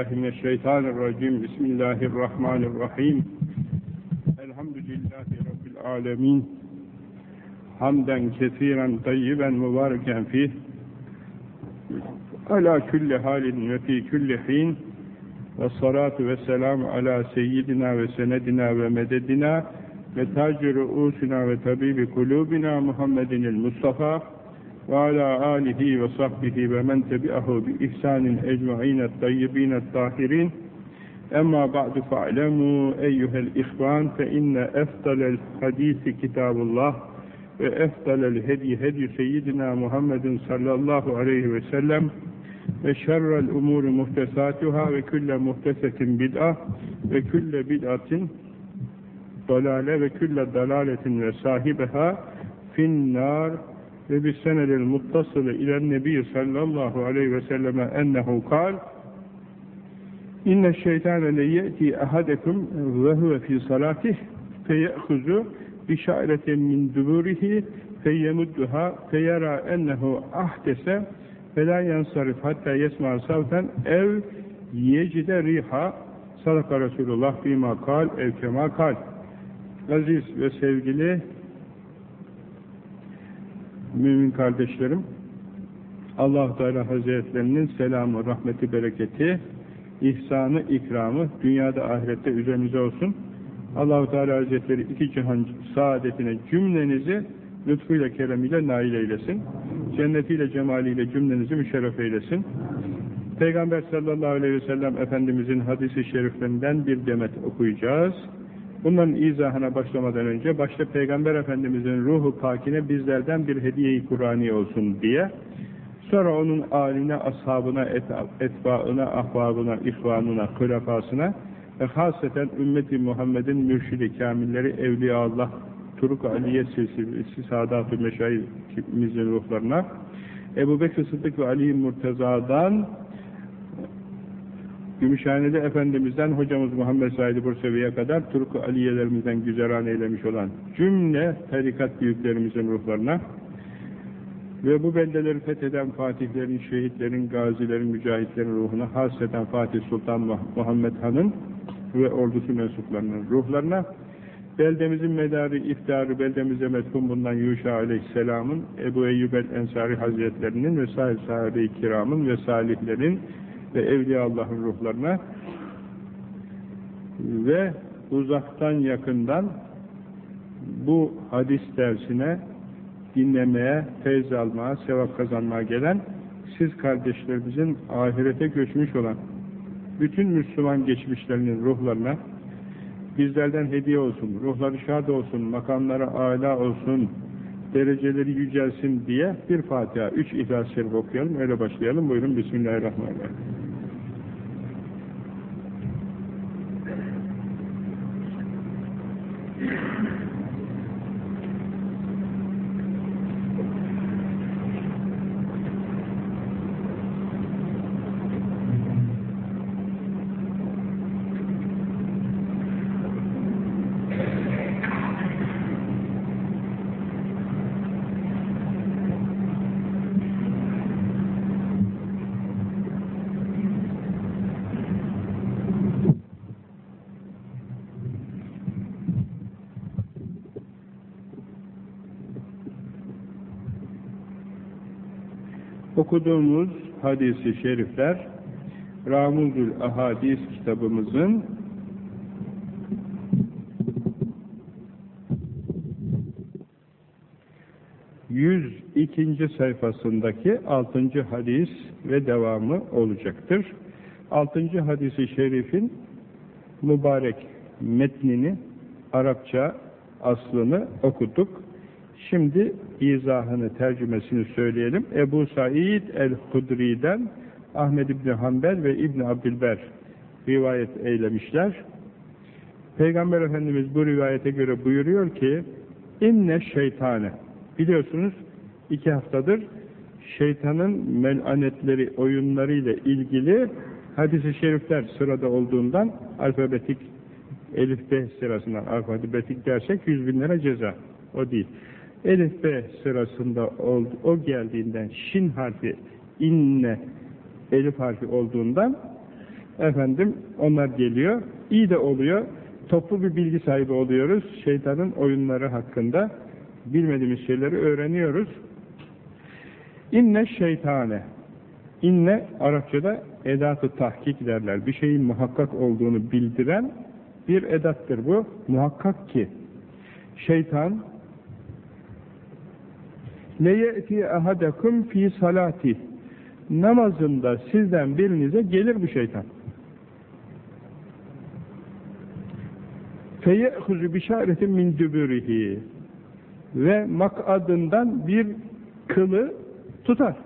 billahi mineşşeytanirracim. Bismillahirrahmanirrahim. Elhamdülillahi Rabbil alemin. Hamden kesiren tayyiben mübareken fih. Ala külli halin ve fi külli hin. Ve salatu ve selamu ala seyyidina ve senedina ve mededina ve tacir ruusina ve tabibi kulubina Muhammedinil Mustafa ve ala alihi ve sahbihi ve men tebi'ahu bi ihsanin ecma'ine tayyibine tahirin emma ba'du fa'lemu eyyuhel ihvan fe inne eftalel hadisi kitabullah ve eftalel hedi hedi seyyidina Muhammedin sallallahu aleyhi ve sellem ve şerrel umuri muhtesatuhâ ve külle muhtesetin bid'a ve külle bid'atin dalale ve bir senedil muttasılı ilen nebi sallallahu aleyhi ve selleme ennehu kal inne şeytane le ye'ti ahadekum ve huve fi salatih feye'huzu bi şairetin min duburihi feyemudduha feyera ennehu ahdese ve la yansarif hatta yesma savten ev yecide riha sadaka Resulullah bima kal ev kema kal. Aziz ve sevgili mümin kardeşlerim Allah Teala Hazretlerinin selamı, rahmeti, bereketi ihsanı, ikramı dünyada ahirette üzerinize olsun. Allah Teala Hazretleri iki cihan saadetine cümlenizi lütfuyla, keremiyle nail eylesin. Cennetiyle, cemaliyle cümlenizi müşerref eylesin. Peygamber sallallahu aleyhi ve sellem Efendimizin hadisi şeriflerinden bir demet okuyacağız. Bunların izahına başlamadan önce başta Peygamber Efendimizin ruhu pakine bizlerden bir hediye-i Kur'ani olsun diye sonra onun aline, ashabına, et, etbaına, ahbabına, ihvanına, hülafasına ve hasreten ümmeti Muhammed'in mürşidi kamilleri, evliya Allah, Turuk Aliye silsilesi Sadat-ı Meşayihimizin ruhlarına Ebu Bekir Sıddık ve Ali Murteza'dan Gümüşhaneli Efendimiz'den hocamız Muhammed Said Bursevi'ye kadar Turuk Aliyelerimizden güzeran eylemiş olan cümle tarikat büyüklerimizin ruhlarına ve bu beldeleri fetheden fatihlerin, şehitlerin, gazilerin, mücahitlerin ruhuna hasreten Fatih Sultan Muhammed Han'ın ve ordusu mensuplarının ruhlarına Beldemizin medarı, iftarı, beldemize metfun bundan Yuşa aleyhisselamın, Ebu Eyyub el-Ensari hazretlerinin ve sahil sahabe-i kiramın ve salihlerin ve Evliya Allah'ın ruhlarına ve uzaktan yakından bu hadis dersine dinlemeye, feyz almaya, sevap kazanmaya gelen siz kardeşlerimizin ahirete göçmüş olan bütün Müslüman geçmişlerinin ruhlarına bizlerden hediye olsun, ruhları şad olsun, makamları âlâ olsun, dereceleri yücelsin diye bir Fatiha, üç İhlas-ı Şerif okuyalım, öyle başlayalım. Buyurun, Bismillahirrahmanirrahim. Okuduğumuz hadisi şerifler Ramuzül Ahadis kitabımızın yüz ikinci sayfasındaki altıncı hadis ve devamı olacaktır. Altıncı hadisi şerifin mübarek metnini Arapça aslını okuduk. Şimdi izahını, tercümesini söyleyelim. Ebu Said el-Hudri'den Ahmed İbni Hanbel ve İbni Abdülber rivayet eylemişler. Peygamber Efendimiz bu rivayete göre buyuruyor ki inne şeytane biliyorsunuz iki haftadır şeytanın melanetleri, oyunlarıyla ilgili hadis-i şerifler sırada olduğundan alfabetik elif B sırasından alfabetik dersek yüz bin lira ceza. O değil. Elif B sırasında oldu, o geldiğinden şin harfi inne elif harfi olduğundan efendim onlar geliyor. İyi de oluyor. Toplu bir bilgi sahibi oluyoruz. Şeytanın oyunları hakkında bilmediğimiz şeyleri öğreniyoruz. İnne şeytane. İnne Arapçada edatı tahkik derler. Bir şeyin muhakkak olduğunu bildiren bir edattır bu. Muhakkak ki şeytan leye'ti ahadakum fi salati namazında sizden birinize gelir bu şeytan. feye'huzu bişaretin min dübürihi ve makadından bir kılı tutar.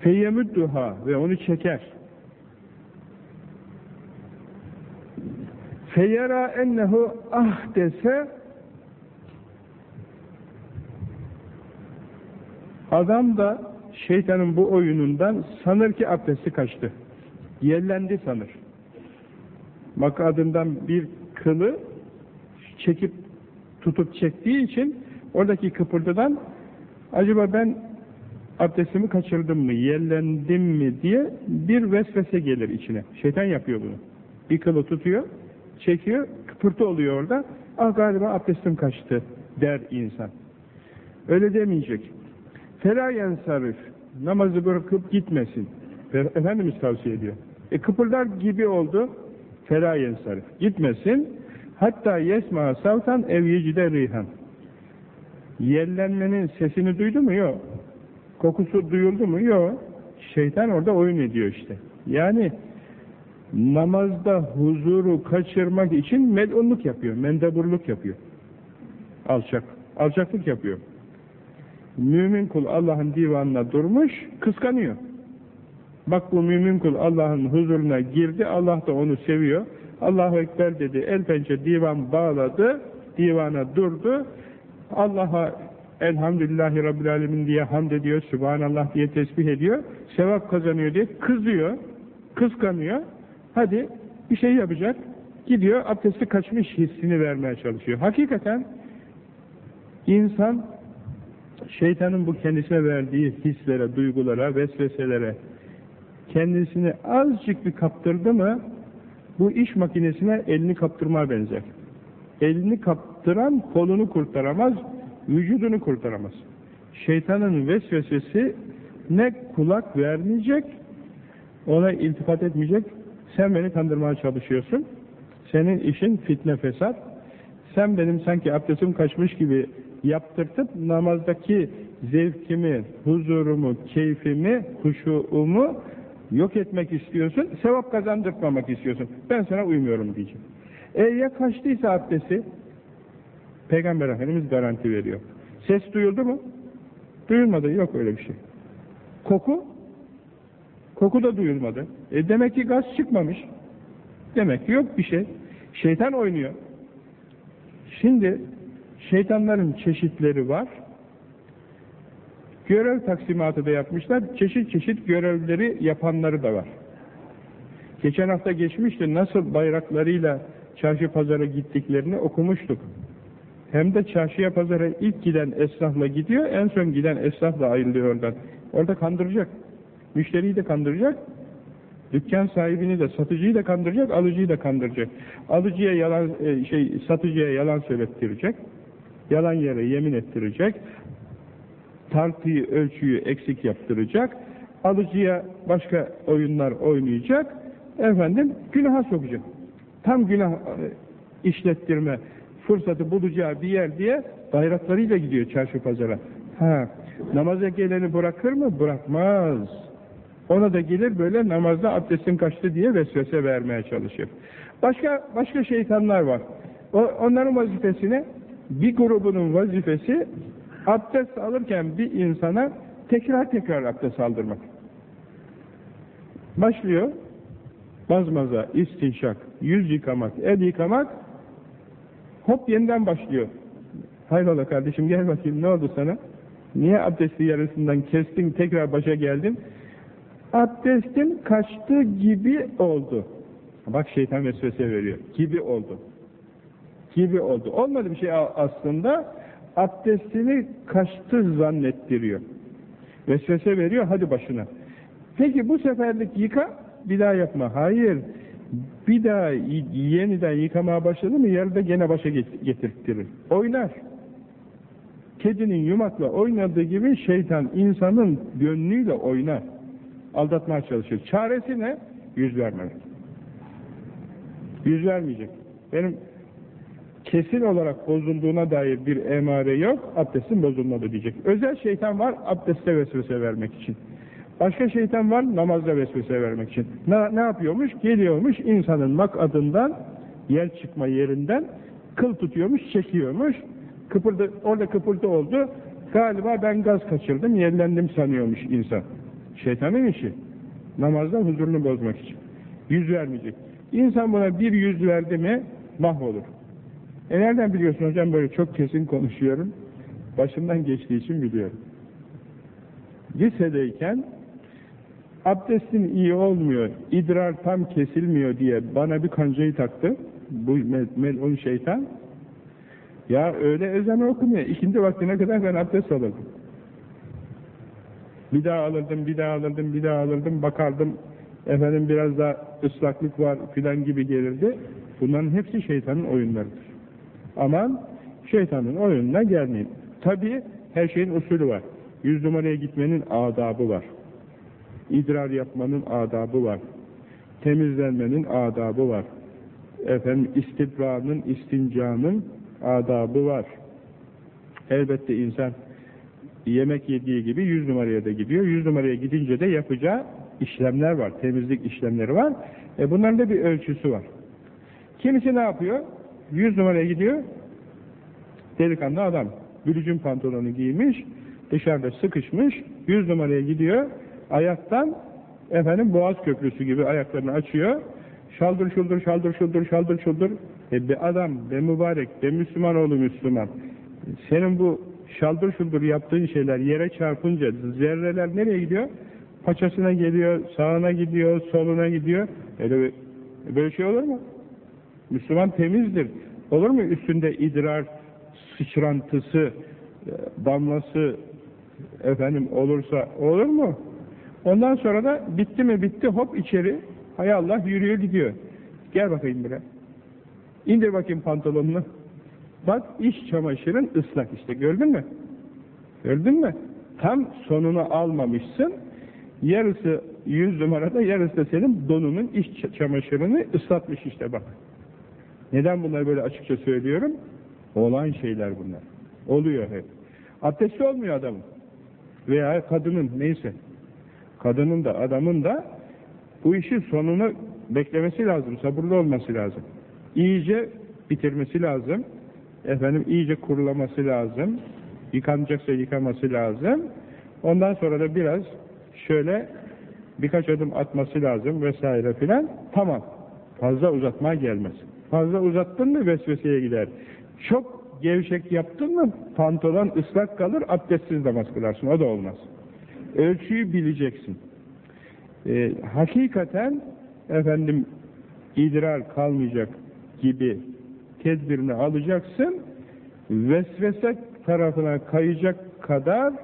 Feyyemüddüha ve onu çeker. Feyera ennehu ahdese adam da şeytanın bu oyunundan sanır ki abdesti kaçtı. Yellendi sanır. Makadından bir kılı çekip tutup çektiği için oradaki kıpırdıdan acaba ben abdestimi kaçırdım mı, yellendim mi diye bir vesvese gelir içine. Şeytan yapıyor bunu. Bir kılı tutuyor, çekiyor, kıpırtı oluyor orada. Ah galiba abdestim kaçtı der insan. Öyle demeyecek. Fela yensarif. Namazı bırakıp gitmesin. Efendimiz tavsiye ediyor. E kıpırdar gibi oldu. Fela yensarif. Gitmesin. Hatta yesma savtan ev yecide rihan. Yellenmenin sesini duydu mu? Yok. Kokusu duyuldu mu? Yok. Şeytan orada oyun ediyor işte. Yani namazda huzuru kaçırmak için melunluk yapıyor, mendeburluk yapıyor. Alçak, alçaklık yapıyor. Mümin kul Allah'ın divanına durmuş, kıskanıyor. Bak bu mümin kul Allah'ın huzuruna girdi, Allah da onu seviyor. Allahu Ekber dedi, el pençe divan bağladı, divana durdu. Allah'a Elhamdülillahi Rabbil Alemin diye hamd ediyor, Subhanallah diye tesbih ediyor, sevap kazanıyor diye kızıyor, kıskanıyor. Hadi bir şey yapacak, gidiyor abdesti kaçmış hissini vermeye çalışıyor. Hakikaten insan şeytanın bu kendisine verdiği hislere, duygulara, vesveselere kendisini azıcık bir kaptırdı mı bu iş makinesine elini kaptırmaya benzer. Elini kaptıran kolunu kurtaramaz, vücudunu kurtaramaz. Şeytanın vesvesesi ne kulak vermeyecek, ona iltifat etmeyecek, sen beni kandırmaya çalışıyorsun, senin işin fitne fesat, sen benim sanki abdestim kaçmış gibi yaptırtıp namazdaki zevkimi, huzurumu, keyfimi, huşuumu yok etmek istiyorsun, sevap kazandırmamak istiyorsun. Ben sana uymuyorum diyeceğim. E ya kaçtıysa abdesti? Peygamber Efendimiz garanti veriyor. Ses duyuldu mu? Duyulmadı. Yok öyle bir şey. Koku? Koku da duyulmadı. E demek ki gaz çıkmamış. Demek ki yok bir şey. Şeytan oynuyor. Şimdi Şeytanların çeşitleri var. Görev taksimatı da yapmışlar. Çeşit çeşit görevleri yapanları da var. Geçen hafta geçmişti. Nasıl bayraklarıyla çarşı pazara gittiklerini okumuştuk. Hem de çarşıya pazara ilk giden esnafla gidiyor, en son giden esnafla ayrılıyor oradan. Orada kandıracak. Müşteriyi de kandıracak. Dükkan sahibini de, satıcıyı da kandıracak, alıcıyı da kandıracak. Alıcıya yalan, e, şey, satıcıya yalan söylettirecek yalan yere yemin ettirecek, tartıyı, ölçüyü eksik yaptıracak, alıcıya başka oyunlar oynayacak, efendim günaha sokacak. Tam günah e, işlettirme fırsatı bulacağı bir yer diye bayraklarıyla gidiyor çarşı pazara. Ha, namaza geleni bırakır mı? Bırakmaz. Ona da gelir böyle namazda abdestin kaçtı diye vesvese vermeye çalışır. Başka başka şeytanlar var. O, onların vazifesini bir grubunun vazifesi abdest alırken bir insana tekrar tekrar abdest aldırmak. Başlıyor, bazmaza, istinşak, yüz yıkamak, el yıkamak, hop yeniden başlıyor. Hayrola kardeşim gel bakayım ne oldu sana? Niye abdesti yarısından kestin tekrar başa geldin? Abdestin kaçtı gibi oldu. Bak şeytan vesvese veriyor. Gibi oldu gibi oldu. Olmadı bir şey aslında abdestini kaçtı zannettiriyor. Vesvese veriyor, hadi başına. Peki bu seferlik yıka, bir daha yapma. Hayır, bir daha yeniden yıkamaya başladı mı yarıda gene başa getirtirir. Oynar. Kedinin yumakla oynadığı gibi şeytan insanın gönlüyle oynar. Aldatmaya çalışır. Çaresi ne? Yüz vermemek. Yüz vermeyecek. Benim kesin olarak bozulduğuna dair bir emare yok, abdestin bozulmadı diyecek. Özel şeytan var, abdeste vesvese vermek için. Başka şeytan var, namazda vesvese vermek için. Ne, ne yapıyormuş? Geliyormuş, insanın makadından, yer çıkma yerinden, kıl tutuyormuş, çekiyormuş. Kıpırdı, orada kıpırtı oldu. Galiba ben gaz kaçırdım, yerlendim sanıyormuş insan. Şeytanın işi. Namazda huzurunu bozmak için. Yüz vermeyecek. İnsan buna bir yüz verdi mi mahvolur. E nereden biliyorsun hocam böyle çok kesin konuşuyorum. Başımdan geçtiği için biliyorum. Lisedeyken abdestin iyi olmuyor, idrar tam kesilmiyor diye bana bir kancayı taktı. Bu melun şeytan. Ya öyle ezan okumuyor. İkindi vaktine kadar ben abdest alırdım. Bir daha alırdım, bir daha alırdım, bir daha alırdım, bakardım. Efendim biraz da ıslaklık var filan gibi gelirdi. Bunların hepsi şeytanın oyunlarıdır. Aman şeytanın oyununa gelmeyin. Tabi her şeyin usulü var. Yüz numaraya gitmenin adabı var. İdrar yapmanın adabı var. Temizlenmenin adabı var. Efendim istibranın, istincanın adabı var. Elbette insan yemek yediği gibi yüz numaraya da gidiyor. Yüz numaraya gidince de yapacağı işlemler var. Temizlik işlemleri var. E bunların da bir ölçüsü var. Kimisi ne yapıyor? Yüz numaraya gidiyor. Delikanlı adam. Bülücün pantolonu giymiş. Dışarıda sıkışmış. Yüz numaraya gidiyor. Ayaktan efendim Boğaz Köprüsü gibi ayaklarını açıyor. Şaldır şuldur şaldır şuldur şaldır şuldur. E be adam, be mübarek, be Müslüman oğlu Müslüman. Senin bu şaldır şuldur yaptığın şeyler yere çarpınca zerreler nereye gidiyor? Paçasına geliyor, sağına gidiyor, soluna gidiyor. Öyle böyle şey olur mu? Müslüman temizdir. Olur mu üstünde idrar, sıçrantısı, damlası efendim olursa olur mu? Ondan sonra da bitti mi bitti hop içeri hay Allah yürüyor gidiyor. Gel bakayım buraya. İndir bakayım pantolonunu. Bak iş çamaşırın ıslak işte gördün mü? Gördün mü? Tam sonunu almamışsın. Yarısı yüz numarada yarısı da senin donunun iş çamaşırını ıslatmış işte bak. Neden bunları böyle açıkça söylüyorum? Olan şeyler bunlar. Oluyor hep. Abdestli olmuyor adamın. Veya kadının neyse. Kadının da adamın da bu işin sonunu beklemesi lazım. Sabırlı olması lazım. İyice bitirmesi lazım. Efendim iyice kurulaması lazım. Yıkanacaksa yıkaması lazım. Ondan sonra da biraz şöyle birkaç adım atması lazım vesaire filan. Tamam. Fazla uzatmaya gelmez. Fazla uzattın mı vesveseye gider. Çok gevşek yaptın mı pantolon ıslak kalır, abdestsiz namaz kılarsın. O da olmaz. Ölçüyü bileceksin. Ee, hakikaten efendim idrar kalmayacak gibi tedbirini alacaksın. Vesvese tarafına kayacak kadar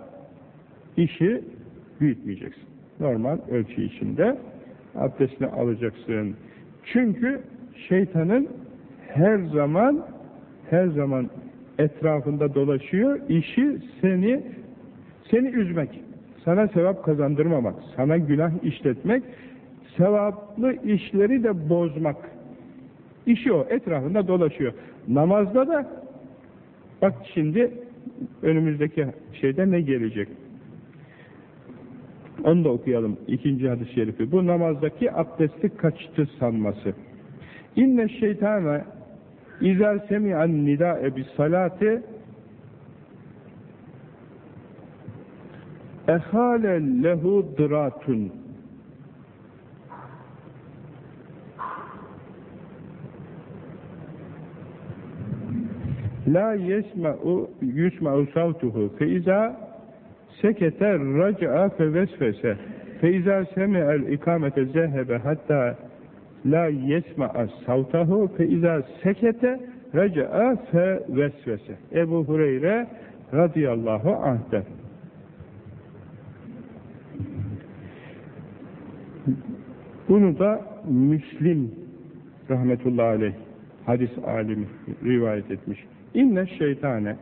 işi büyütmeyeceksin. Normal ölçü içinde abdestini alacaksın. Çünkü şeytanın her zaman her zaman etrafında dolaşıyor. İşi seni seni üzmek, sana sevap kazandırmamak, sana günah işletmek, sevaplı işleri de bozmak. İşi o, etrafında dolaşıyor. Namazda da bak şimdi önümüzdeki şeyde ne gelecek? Onu da okuyalım. ikinci hadis-i şerifi. Bu namazdaki abdesti kaçtı sanması. İnne şeytana İzâ semi'an nidâe bis salâti ehâle lehu dıratun La yesma'u yusma'u savtuhu. Fe iza sekete raca'a fe vesvese. Fe iza semi'el ikamete zehebe hatta la yesma'a savtahu. Fe iza sekete raca'a fe vesvese. Ebu Hureyre radıyallahu anh'den Bunu da Müslim rahmetullahi aleyh hadis alimi rivayet etmiş. İnne şeytane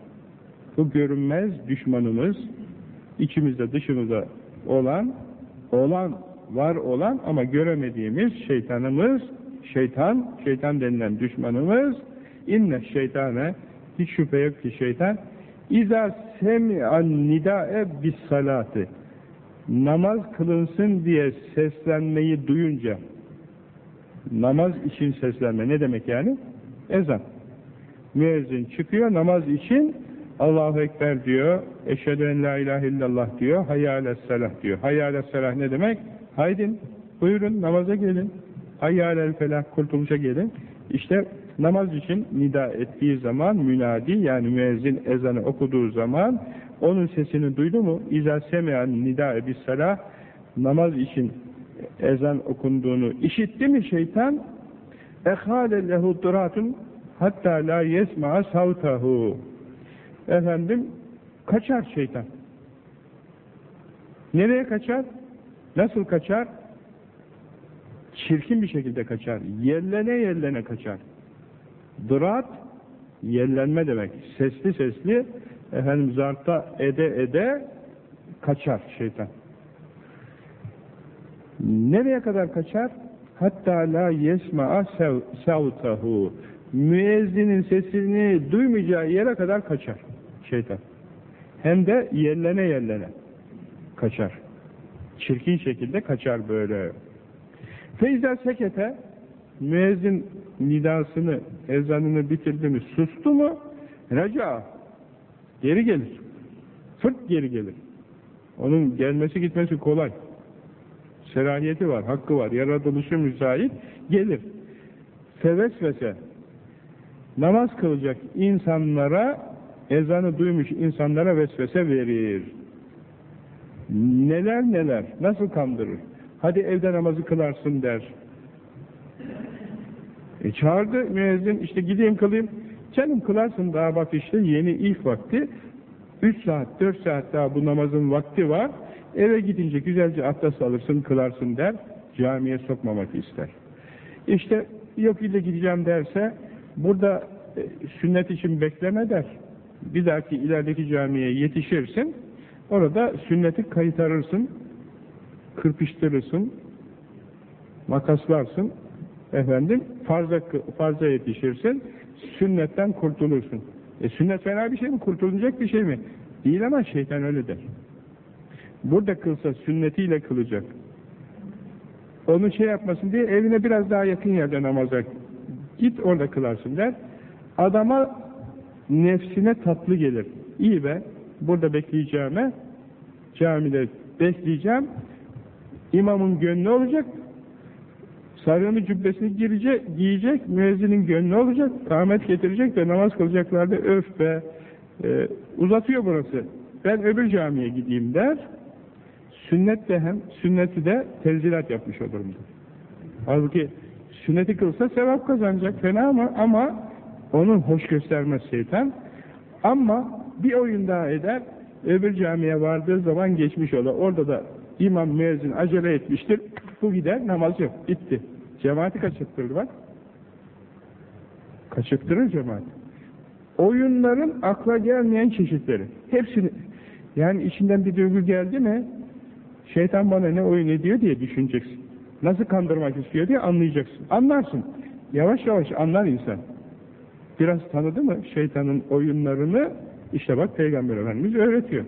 bu görünmez düşmanımız içimizde dışımızda olan olan var olan ama göremediğimiz şeytanımız şeytan şeytan denilen düşmanımız. İnne şeytane hiç şüphe yok ki şeytan. İza semi'an nidae bis salati namaz kılınsın diye seslenmeyi duyunca namaz için seslenme ne demek yani? Ezan. Müezzin çıkıyor namaz için Allahu Ekber diyor, eşhedü en la ilahe illallah diyor, hayyâles selah diyor. Hayyâles selah ne demek? Haydin, buyurun namaza gelin. Hayyâlel felah, kurtuluşa gelin. İşte namaz için nida ettiği zaman münadi yani müezzin ezanı okuduğu zaman onun sesini duydu mu? İzâ semeyan nida bis salah namaz için ezan okunduğunu işitti mi şeytan? Ehâle lehu hatta la yesma'a savtahu efendim kaçar şeytan. Nereye kaçar? Nasıl kaçar? Çirkin bir şekilde kaçar. Yerlene yerlene kaçar. Dırat, yerlenme demek. Sesli sesli, efendim zarta ede ede kaçar şeytan. Nereye kadar kaçar? Hatta la yesma'a savtahu. Müezzinin sesini duymayacağı yere kadar kaçar şeytan. Hem de yerlene yerlene kaçar. Çirkin şekilde kaçar böyle. Feyza sekete müezzin nidasını, ezanını bitirdi mi, sustu mu reca geri gelir. Fırt geri gelir. Onun gelmesi gitmesi kolay. Serahiyeti var, hakkı var, yaratılışı müsait gelir. Fevesvese namaz kılacak insanlara ezanı duymuş insanlara vesvese verir. Neler neler, nasıl kandırır? Hadi evde namazı kılarsın der. E çağırdı müezzin, işte gideyim kılayım. Canım kılarsın daha bak işte yeni ilk vakti. Üç saat, dört saat daha bu namazın vakti var. Eve gidince güzelce abdest alırsın, kılarsın der. Camiye sokmamak ister. İşte yok ile gideceğim derse burada e, sünnet için bekleme der bir dahaki ilerideki camiye yetişirsin, orada sünneti kayıtarırsın, kırpıştırırsın, makaslarsın, efendim, farza, farza yetişirsin, sünnetten kurtulursun. E sünnet fena bir şey mi? Kurtulacak bir şey mi? Değil ama şeytan öyle der. Burada kılsa sünnetiyle kılacak. Onu şey yapmasın diye evine biraz daha yakın yerde namaza git orada kılarsın der. Adama nefsine tatlı gelir. İyi be, burada bekleyeceğime, camide bekleyeceğim, imamın gönlü olacak, sarığını cübbesini girecek, giyecek, müezzinin gönlü olacak, rahmet getirecek ve namaz kılacaklarda öf be, e, uzatıyor burası. Ben öbür camiye gideyim der, sünnet de hem, sünneti de tenzilat yapmış olurum. Halbuki sünneti kılsa sevap kazanacak, fena ama, ama onun hoş göstermez şeytan. Ama bir oyun daha eder, öbür camiye vardığı zaman geçmiş olur. Orada da imam müezzin acele etmiştir. Bu gider, namaz yok. Bitti. Cemaati kaçırttırır bak. Kaçırttırır cemaat. Oyunların akla gelmeyen çeşitleri. Hepsini, yani içinden bir duygu geldi mi, şeytan bana ne oyun ediyor diye düşüneceksin. Nasıl kandırmak istiyor diye anlayacaksın. Anlarsın. Yavaş yavaş anlar insan biraz tanıdı mı şeytanın oyunlarını işte bak Peygamber Efendimiz öğretiyor.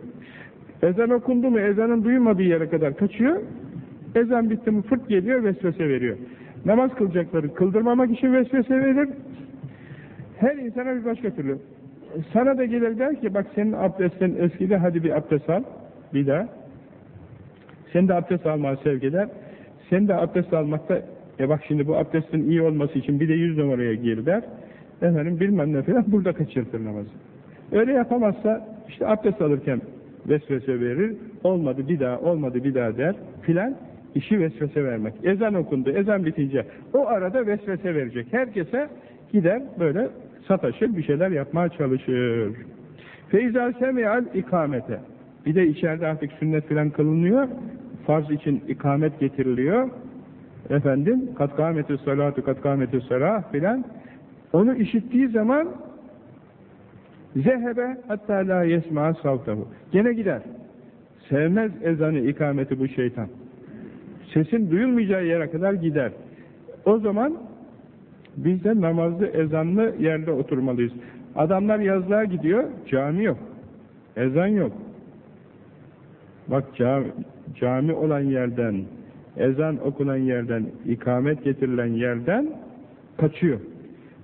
Ezan okundu mu ezanın duymadığı yere kadar kaçıyor. Ezan bitti mi fırt geliyor vesvese veriyor. Namaz kılacakları kıldırmamak için vesvese verir. Her insana bir başka türlü. Sana da gelir der ki bak senin abdestin eskide hadi bir abdest al. Bir daha. Sen de abdest almaya sevk eder. Sen de abdest almakta e bak şimdi bu abdestin iyi olması için bir de yüz numaraya gir der efendim bilmem ne falan burada kaçırtır namazı. Öyle yapamazsa işte abdest alırken vesvese verir, olmadı bir daha, olmadı bir daha der filan işi vesvese vermek. Ezan okundu, ezan bitince o arada vesvese verecek. Herkese gider böyle sataşır, bir şeyler yapmaya çalışır. Feyza semiyal ikamete. Bir de içeride artık sünnet filan kılınıyor. Farz için ikamet getiriliyor. efendim kat kâmetü salatu kat kâmetü salah filan. Onu işittiği zaman zehebe hatta la yesma savtahu gene gider. Sevmez ezanı ikameti bu şeytan. Sesin duyulmayacağı yere kadar gider. O zaman biz de namazlı ezanlı yerde oturmalıyız. Adamlar yazlığa gidiyor cami yok ezan yok. Bak cami, cami olan yerden ezan okunan yerden, ikamet getirilen yerden kaçıyor.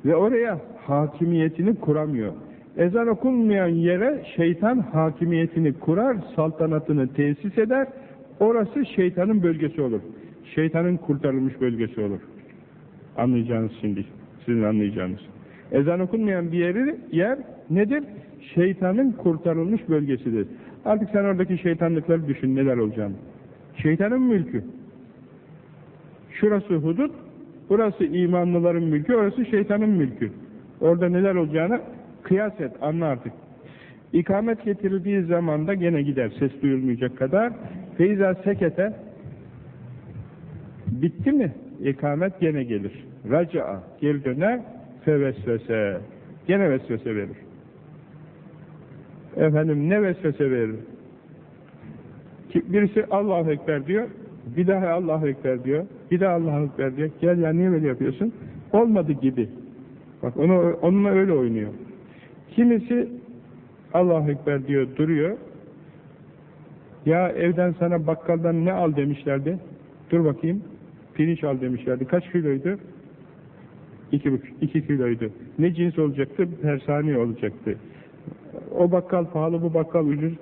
Ve oraya hakimiyetini kuramıyor. Ezan okunmayan yere şeytan hakimiyetini kurar, saltanatını tesis eder. Orası şeytanın bölgesi olur. Şeytanın kurtarılmış bölgesi olur. Anlayacağınız şimdi, sizin anlayacağınız. Ezan okunmayan bir yeri, yer nedir? Şeytanın kurtarılmış bölgesidir. Artık sen oradaki şeytanlıkları düşün, neler olacağını. Şeytanın mülkü. Şurası hudut, burası imanlıların mülkü, orası şeytanın mülkü. Orada neler olacağını kıyas et, anla artık. İkamet getirildiği zaman da gene gider, ses duyulmayacak kadar. Feyza sekete, bitti mi? İkamet gene gelir. Raca'a, geri döner, fevesvese, gene vesvese verir. Efendim ne vesvese verir? Birisi Allahu Ekber diyor, bir daha Allahu Ekber diyor. Bir daha Allahu Ekber diyor. Gel ya niye böyle yapıyorsun? Olmadı gibi. Bak onu onunla öyle oynuyor. Kimisi Allahu Ekber diyor, duruyor. Ya evden sana bakkaldan ne al demişlerdi. Dur bakayım. Pirinç al demişlerdi. Kaç kiloydu? İki, iki kiloydu. Ne cins olacaktı? Persani olacaktı. O bakkal pahalı, bu bakkal ucuz.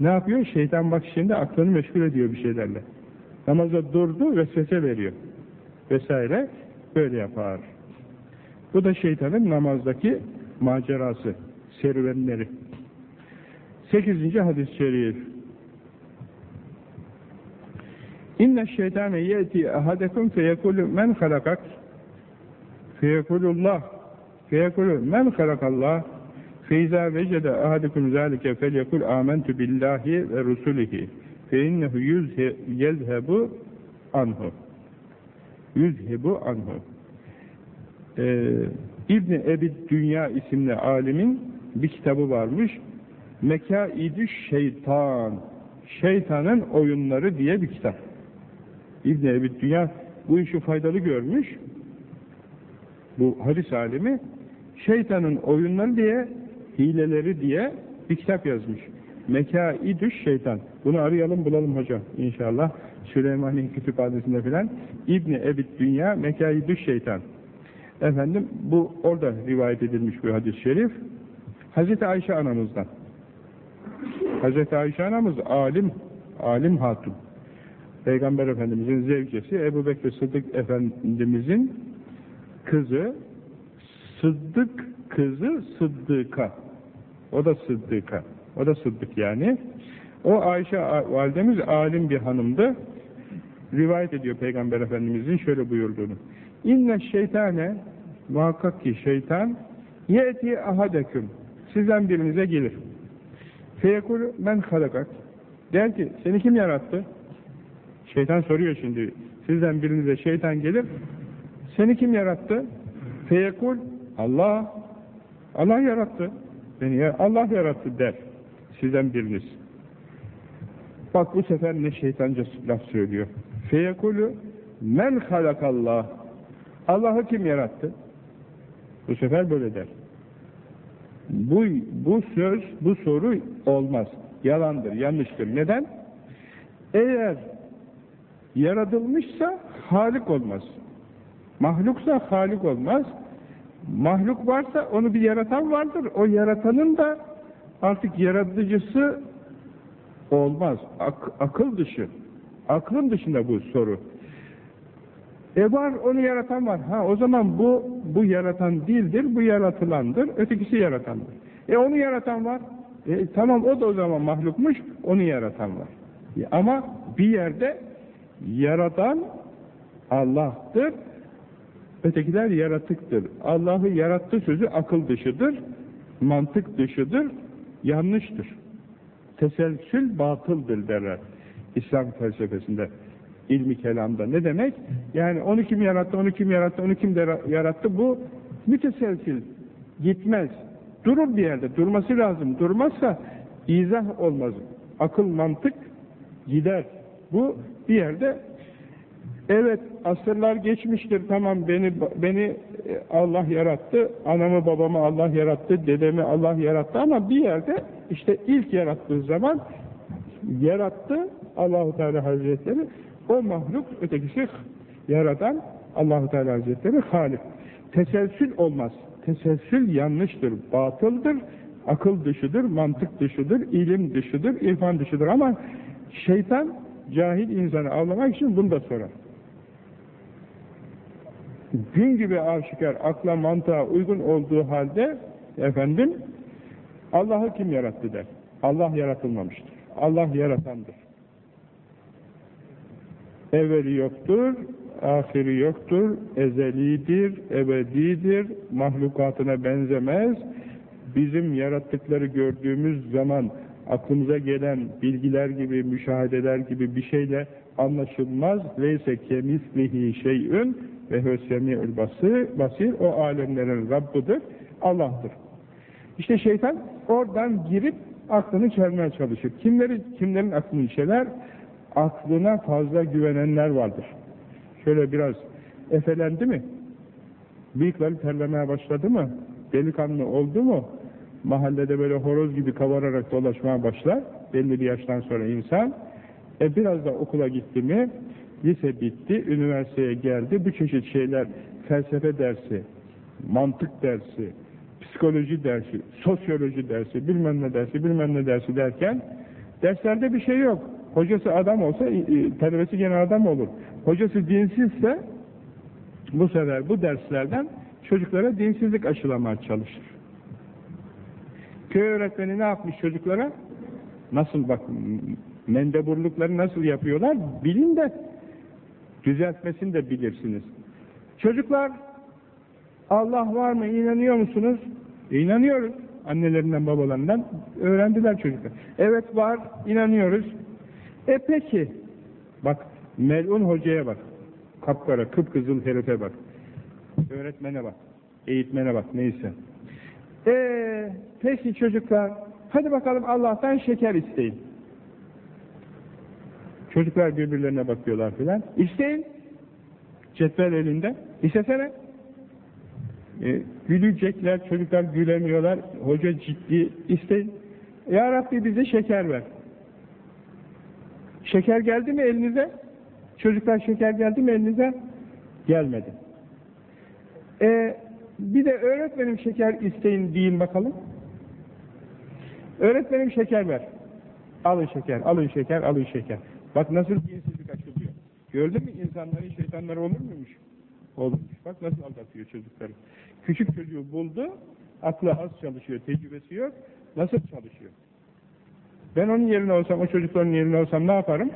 Ne yapıyor? Şeytan bak şimdi aklını meşgul ediyor bir şeylerle. Namaza durdu, vesvese veriyor. Vesaire. Böyle yapar. Bu da şeytanın namazdaki macerası, serüvenleri. Sekizinci hadis-i şerif. İnne şeytane yeti ahadekum feyekulu men halakak feyekulullah feyekulu men halakallah vecede ahadekum zâlike felyekul âmentü billahi ve rusulihi feinnehu yezhebu anhu. Yüzhebu anhu. Ee, İbni Ebi Dünya isimli alimin bir kitabı varmış. Mekaidü Şeytan Şeytanın Oyunları diye bir kitap. İbni Ebi Dünya bu işi faydalı görmüş. Bu hadis alimi şeytanın oyunları diye hileleri diye bir kitap yazmış. Mekaidüş şeytan. Bunu arayalım bulalım hocam inşallah. Süleymaniye kütüphanesinde filan. İbni Ebit Dünya Mekaidüş şeytan. Efendim bu orada rivayet edilmiş bir hadis-i şerif. Hazreti Ayşe anamızdan. Hazreti Ayşe anamız alim, alim hatun. Peygamber Efendimizin zevcesi Ebu Bekir Sıddık Efendimizin kızı Sıddık kızı Sıddık'a. O da Sıddık'a. O da Sıddık yani. O Ayşe validemiz alim bir hanımdı. Rivayet ediyor Peygamber Efendimizin şöyle buyurduğunu. İnne şeytane muhakkak ki şeytan yeti ahadeküm sizden birinize gelir. Feyekul men halakak der ki seni kim yarattı? Şeytan soruyor şimdi. Sizden birinize şeytan gelir. Seni kim yarattı? Feyekul Allah. Allah yarattı. Beni Allah yarattı der. Sizden biriniz. Bak bu sefer ne şeytanca laf söylüyor. Feyekulü men halakallah. Allah'ı kim yarattı? Bu sefer böyle der. Bu, bu söz, bu soru olmaz. Yalandır, yanlıştır. Neden? Eğer yaratılmışsa halik olmaz. Mahluksa halik olmaz. Mahluk varsa onu bir yaratan vardır. O yaratanın da artık yaratıcısı olmaz. Ak akıl dışı. Aklın dışında bu soru. E var, onu yaratan var. Ha o zaman bu bu yaratan değildir, bu yaratılandır, ötekisi yaratandır. E onu yaratan var. E, tamam o da o zaman mahlukmuş, onu yaratan var. E, ama bir yerde yaratan Allah'tır, ötekiler yaratıktır. Allah'ı yarattı sözü akıl dışıdır, mantık dışıdır, yanlıştır. Teselsül batıldır derler İslam felsefesinde. ilmi kelamda. Ne demek? Yani onu kim yarattı, onu kim yarattı, onu kim yarattı? Bu müteselsil. Gitmez. Durur bir yerde. Durması lazım. Durmazsa izah olmaz. Akıl, mantık gider. Bu bir yerde evet asırlar geçmiştir. Tamam beni beni e, Allah yarattı. Anamı babamı Allah yarattı. Dedemi Allah yarattı. Ama bir yerde işte ilk yarattığı zaman yarattı Allahu Teala Hazretleri. O mahluk ötekisi yaradan Allahu Teala Hazretleri Halik. Teselsül olmaz. Teselsül yanlıştır, batıldır, akıl dışıdır, mantık dışıdır, ilim dışıdır, irfan dışıdır. Ama şeytan cahil insanı avlamak için bunu da sorar. Gün gibi aşikar, akla mantığa uygun olduğu halde efendim Allah'ı kim yarattı der. Allah yaratılmamıştır. Allah yaratandır. Evveli yoktur, ahiri yoktur, ezelidir, ebedidir, mahlukatına benzemez. Bizim yarattıkları gördüğümüz zaman aklımıza gelen bilgiler gibi, müşahedeler gibi bir şeyle anlaşılmaz. Leyse kemislihi şeyün ve hösemi'ül basir o alemlerin Rabbidir, Allah'tır. İşte şeytan oradan girip aklını çelmeye çalışır. Kimleri, kimlerin aklını çeler? Aklına fazla güvenenler vardır. Şöyle biraz efelendi mi? Bıyıkları terlemeye başladı mı? Delikanlı oldu mu? Mahallede böyle horoz gibi kavararak dolaşmaya başlar. Belli bir yaştan sonra insan. E biraz da okula gitti mi? Lise bitti, üniversiteye geldi. Bu çeşit şeyler, felsefe dersi, mantık dersi, psikoloji dersi, sosyoloji dersi, bilmem ne dersi, bilmem ne dersi derken derslerde bir şey yok. Hocası adam olsa talebesi gene adam olur. Hocası dinsizse bu sefer bu derslerden çocuklara dinsizlik aşılamaya çalışır. Köy öğretmeni ne yapmış çocuklara? Nasıl bak mendeburlukları nasıl yapıyorlar bilin de düzeltmesini de bilirsiniz. Çocuklar Allah var mı inanıyor musunuz? E, inanıyoruz. Annelerinden babalarından öğrendiler çocuklar. Evet var inanıyoruz. E peki bak melun hocaya bak. Kapkara kıpkızıl herife bak. Öğretmene bak. Eğitmene bak neyse. E peki çocuklar hadi bakalım Allah'tan şeker isteyin. Çocuklar birbirlerine bakıyorlar filan. İsteyin. Cetvel elinde. İstesene. E, gülecekler, çocuklar gülemiyorlar. Hoca ciddi. İsteyin. Ya Rabbi bize şeker ver. Şeker geldi mi elinize? Çocuklar şeker geldi mi elinize? Gelmedi. E, bir de öğretmenim şeker isteyin deyin bakalım. Öğretmenim şeker ver. Alın şeker, alın şeker, alın şeker. Bak nasıl dinsizlik açılıyor. Gördün mü insanların şeytanları olur muymuş? Olmuş. Bak nasıl aldatıyor çocukları. Küçük çocuğu buldu, aklı az çalışıyor, tecrübesi yok. Nasıl çalışıyor? Ben onun yerine olsam, o çocukların yerine olsam ne yaparım?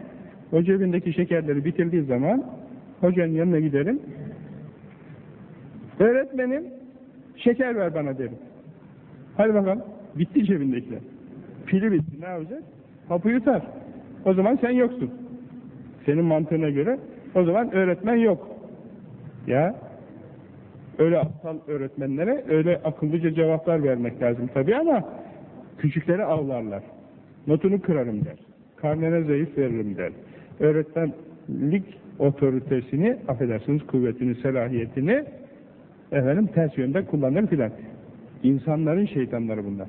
O cebindeki şekerleri bitirdiği zaman hocanın yanına giderim. Öğretmenim, şeker ver bana derim. Hadi bakalım. Bitti cebindekiler. Pili bitti. Ne yapacak? Hapı yutar. O zaman sen yoksun. Senin mantığına göre o zaman öğretmen yok. Ya öyle aptal öğretmenlere öyle akıllıca cevaplar vermek lazım tabii ama küçükleri avlarlar. Notunu kırarım der. Karnene zayıf veririm der. Öğretmenlik otoritesini, affedersiniz kuvvetini, selahiyetini efendim ters yönde kullanır filan. İnsanların şeytanları bunlar.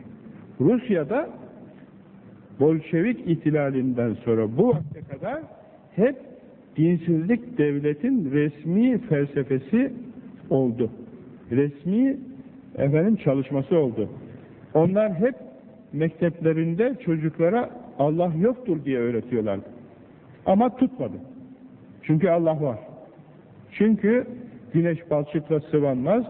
Rusya'da Bolşevik ihtilalinden sonra bu vakte kadar hep dinsizlik devletin resmi felsefesi oldu. Resmi efendim çalışması oldu. Onlar hep mekteplerinde çocuklara Allah yoktur diye öğretiyorlardı. Ama tutmadı. Çünkü Allah var. Çünkü güneş balçıkla sıvanmaz.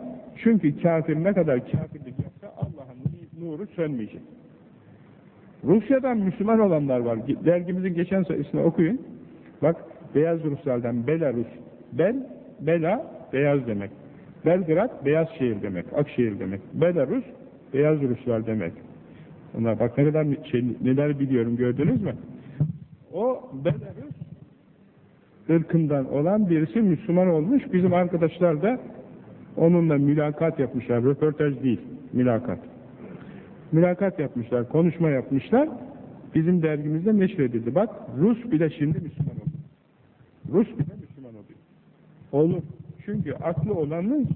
Çünkü kafir ne kadar kafirlik yapsa Allah'ın nuru sönmeyecek. Rusya'dan Müslüman olanlar var. Dergimizin geçen sayısını okuyun. Bak beyaz Ruslardan Belarus. Bel, Bela, beyaz demek. Belgrad, beyaz şehir demek. Akşehir demek. Belarus, beyaz Ruslar demek. Onlar bak ne kadar şey, neler biliyorum gördünüz mü? O Belarus ırkından olan birisi Müslüman olmuş. Bizim arkadaşlar da onunla mülakat yapmışlar. Röportaj değil, mülakat. Mülakat yapmışlar, konuşma yapmışlar. Bizim dergimizde neşredildi. Bak Rus bile şimdi Müslüman oldu. Rus bile Müslüman oluyor. Olur. Çünkü aklı olanın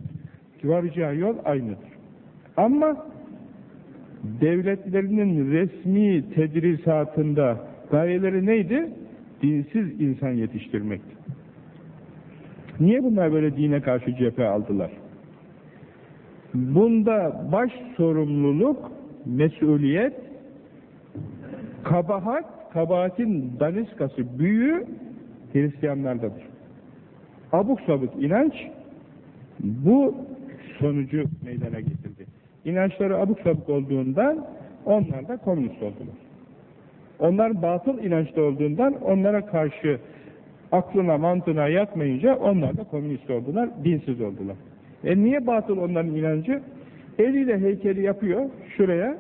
varacağı yol aynıdır. Ama devletlerinin resmi tedrisatında gayeleri neydi? Dinsiz insan yetiştirmekti. Niye bunlar böyle dine karşı cephe aldılar? Bunda baş sorumluluk, mesuliyet, kabahat, kabahatin daniskası, büyüğü Hristiyanlardadır. Abuk sabuk inanç bu sonucu meydana getirdi. İnançları abuk sabuk olduğundan onlar da komünist oldular. Onlar batıl inançta olduğundan onlara karşı aklına mantığına yatmayınca onlar da komünist oldular, dinsiz oldular. E niye batıl onların inancı? Eliyle heykeli yapıyor, şuraya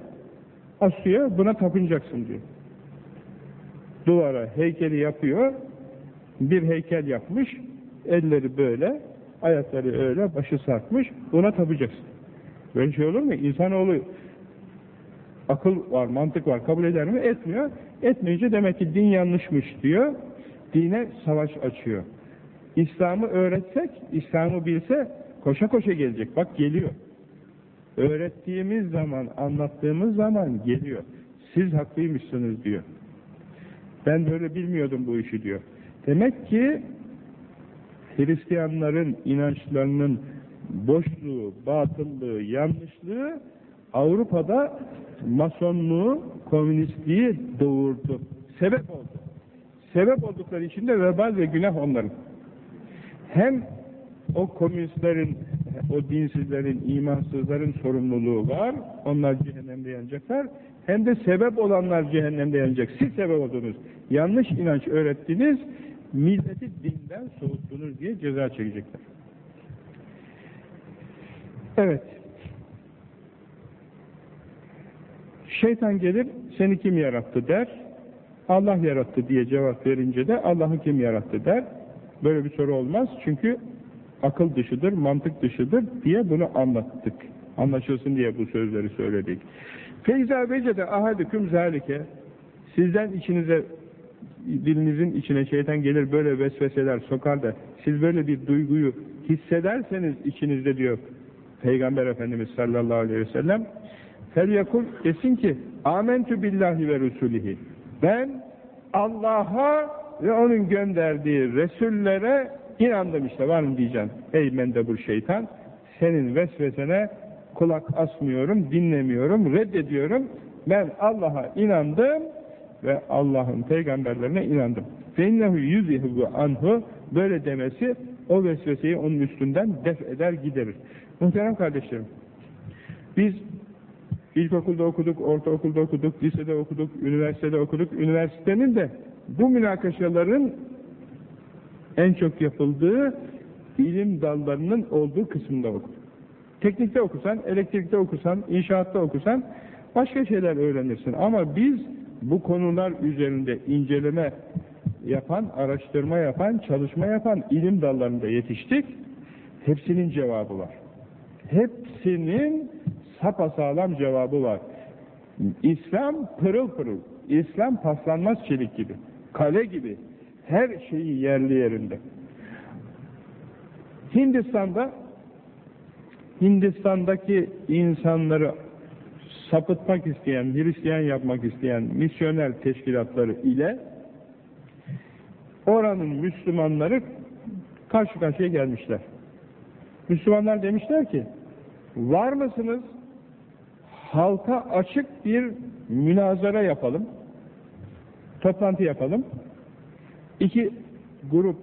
asıyor, buna tapınacaksın diyor. Duvara heykeli yapıyor, bir heykel yapmış, elleri böyle, ayakları öyle, başı sarkmış, buna tapacaksın. Böyle şey olur mu? İnsanoğlu akıl var, mantık var, kabul eder mi? Etmiyor. Etmeyince demek ki din yanlışmış diyor, dine savaş açıyor. İslam'ı öğretsek, İslam'ı bilse koşa koşa gelecek. Bak geliyor. Öğrettiğimiz zaman, anlattığımız zaman geliyor. Siz haklıymışsınız diyor. Ben böyle bilmiyordum bu işi diyor. Demek ki Hristiyanların inançlarının boşluğu, batıllığı, yanlışlığı Avrupa'da masonluğu, komünistliği doğurdu. Sebep oldu. Sebep oldukları için de vebal ve günah onların. Hem o komünistlerin, o dinsizlerin, imansızların sorumluluğu var. Onlar cehennemde yanacaklar. Hem de sebep olanlar cehennemde yanacak. Siz sebep oldunuz. Yanlış inanç öğrettiniz. Milleti dinden soğuttunuz diye ceza çekecekler. Evet. Şeytan gelir, seni kim yarattı der. Allah yarattı diye cevap verince de Allah'ı kim yarattı der. Böyle bir soru olmaz. Çünkü akıl dışıdır, mantık dışıdır diye bunu anlattık. Anlaşılsın diye bu sözleri söyledik. Feyza becede ahadüküm zalike sizden içinize dilinizin içine şeytan gelir böyle vesveseler sokar da siz böyle bir duyguyu hissederseniz içinizde diyor Peygamber Efendimiz sallallahu aleyhi ve sellem Felyakul desin ki Amentü billahi ve Resulihi Ben Allah'a ve onun gönderdiği Resullere inandım işte var mı diyeceğim. Ey mendebur şeytan senin vesvesene kulak asmıyorum, dinlemiyorum, reddediyorum. Ben Allah'a inandım ve Allah'ın peygamberlerine inandım. فَاِنَّهُ يُزِهُ anhu Böyle demesi o vesveseyi onun üstünden def eder giderir. Muhterem kardeşlerim, biz ilkokulda okuduk, ortaokulda okuduk, lisede okuduk, üniversitede okuduk. Üniversitenin de bu münakaşaların en çok yapıldığı ilim dallarının olduğu kısımda okuduk. Teknikte okusan, elektrikte okusan, inşaatta okusan başka şeyler öğrenirsin. Ama biz bu konular üzerinde inceleme yapan, araştırma yapan, çalışma yapan ilim dallarında yetiştik. Hepsinin cevabı var. Hepsinin sapasağlam cevabı var. İslam pırıl pırıl. İslam paslanmaz çelik gibi. Kale gibi. Her şeyi yerli yerinde. Hindistan'da Hindistan'daki insanları sapıtmak isteyen, Hristiyan yapmak isteyen misyoner teşkilatları ile oranın Müslümanları karşı karşıya gelmişler. Müslümanlar demişler ki, var mısınız? Halka açık bir münazara yapalım, toplantı yapalım. İki grup,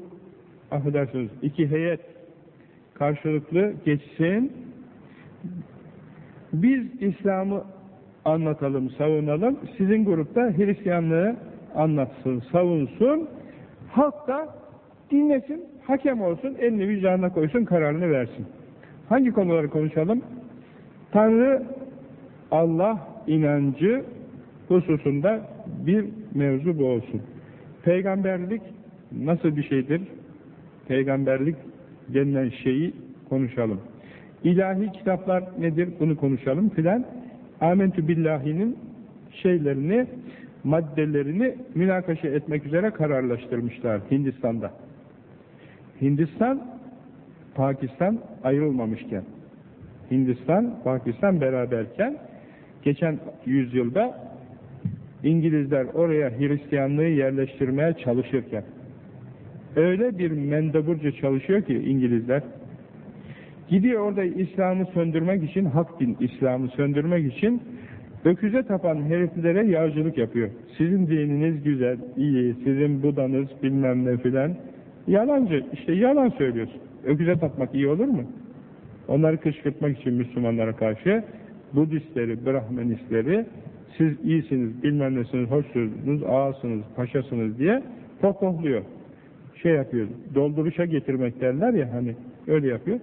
affedersiniz, iki heyet karşılıklı geçsin. Biz İslam'ı anlatalım, savunalım. Sizin grupta Hristiyanlığı anlatsın, savunsun. Halk da dinlesin, hakem olsun, elini vicdanına koysun, kararını versin. Hangi konuları konuşalım? Tanrı, Allah inancı hususunda bir mevzu bu olsun. Peygamberlik nasıl bir şeydir? Peygamberlik denilen şeyi konuşalım. İlahi kitaplar nedir? Bunu konuşalım filan. Amentü billahi'nin şeylerini, maddelerini münakaşa etmek üzere kararlaştırmışlar Hindistan'da. Hindistan, Pakistan ayrılmamışken, Hindistan, Pakistan beraberken, geçen yüzyılda İngilizler oraya Hristiyanlığı yerleştirmeye çalışırken, öyle bir mendeburca çalışıyor ki İngilizler, gidiyor orada İslam'ı söndürmek için, hak din İslam'ı söndürmek için, öküze tapan heriflere yağcılık yapıyor. Sizin dininiz güzel, iyi, sizin budanız bilmem ne filan, Yalancı, işte yalan söylüyorsun. Öküze tapmak iyi olur mu? Onları kışkırtmak için Müslümanlara karşı Budistleri, Brahmanistleri siz iyisiniz, bilmem nesiniz, hoşsunuz, ağasınız, paşasınız diye pohpohluyor. Şey yapıyor, dolduruşa getirmek derler ya hani öyle yapıyor.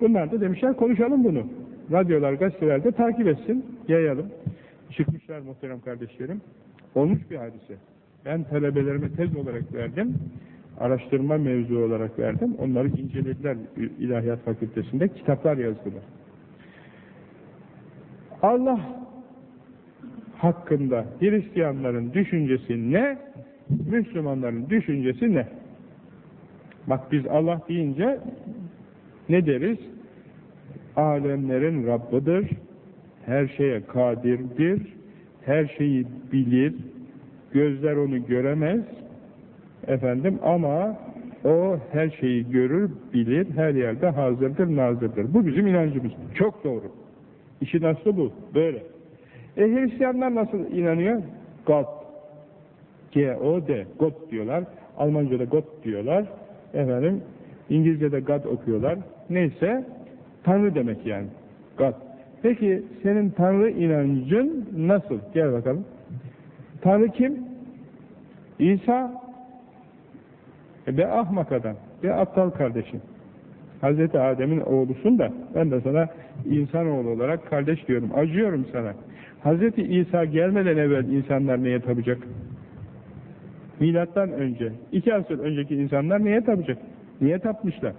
Bunlar da demişler konuşalım bunu. Radyolar, gazetelerde takip etsin, yayalım. Çıkmışlar muhterem kardeşlerim. Olmuş bir hadise. Ben talebelerime tez olarak verdim araştırma mevzu olarak verdim. Onları incelediler İlahiyat Fakültesinde. Kitaplar yazdılar. Allah hakkında Hristiyanların düşüncesi ne? Müslümanların düşüncesi ne? Bak biz Allah deyince ne deriz? Alemlerin Rabbidir, her şeye kadirdir, her şeyi bilir, gözler onu göremez, Efendim ama o her şeyi görür, bilir, her yerde hazırdır, nazırdır. Bu bizim inancımız. Çok doğru. İşin aslı bu. Böyle. E Hristiyanlar nasıl inanıyor? God. G-O-D. God diyorlar. Almanca'da God diyorlar. Efendim İngilizce'de God okuyorlar. Neyse Tanrı demek yani. God. Peki senin Tanrı inancın nasıl? Gel bakalım. Tanrı kim? İsa e be ahmak adam, be aptal kardeşim. Hazreti Adem'in oğlusun da ben de sana insanoğlu olarak kardeş diyorum. Acıyorum sana. Hazreti İsa gelmeden evvel insanlar neye tapacak? Milattan önce, iki asır önceki insanlar neye tapacak? Niye tapmışlar?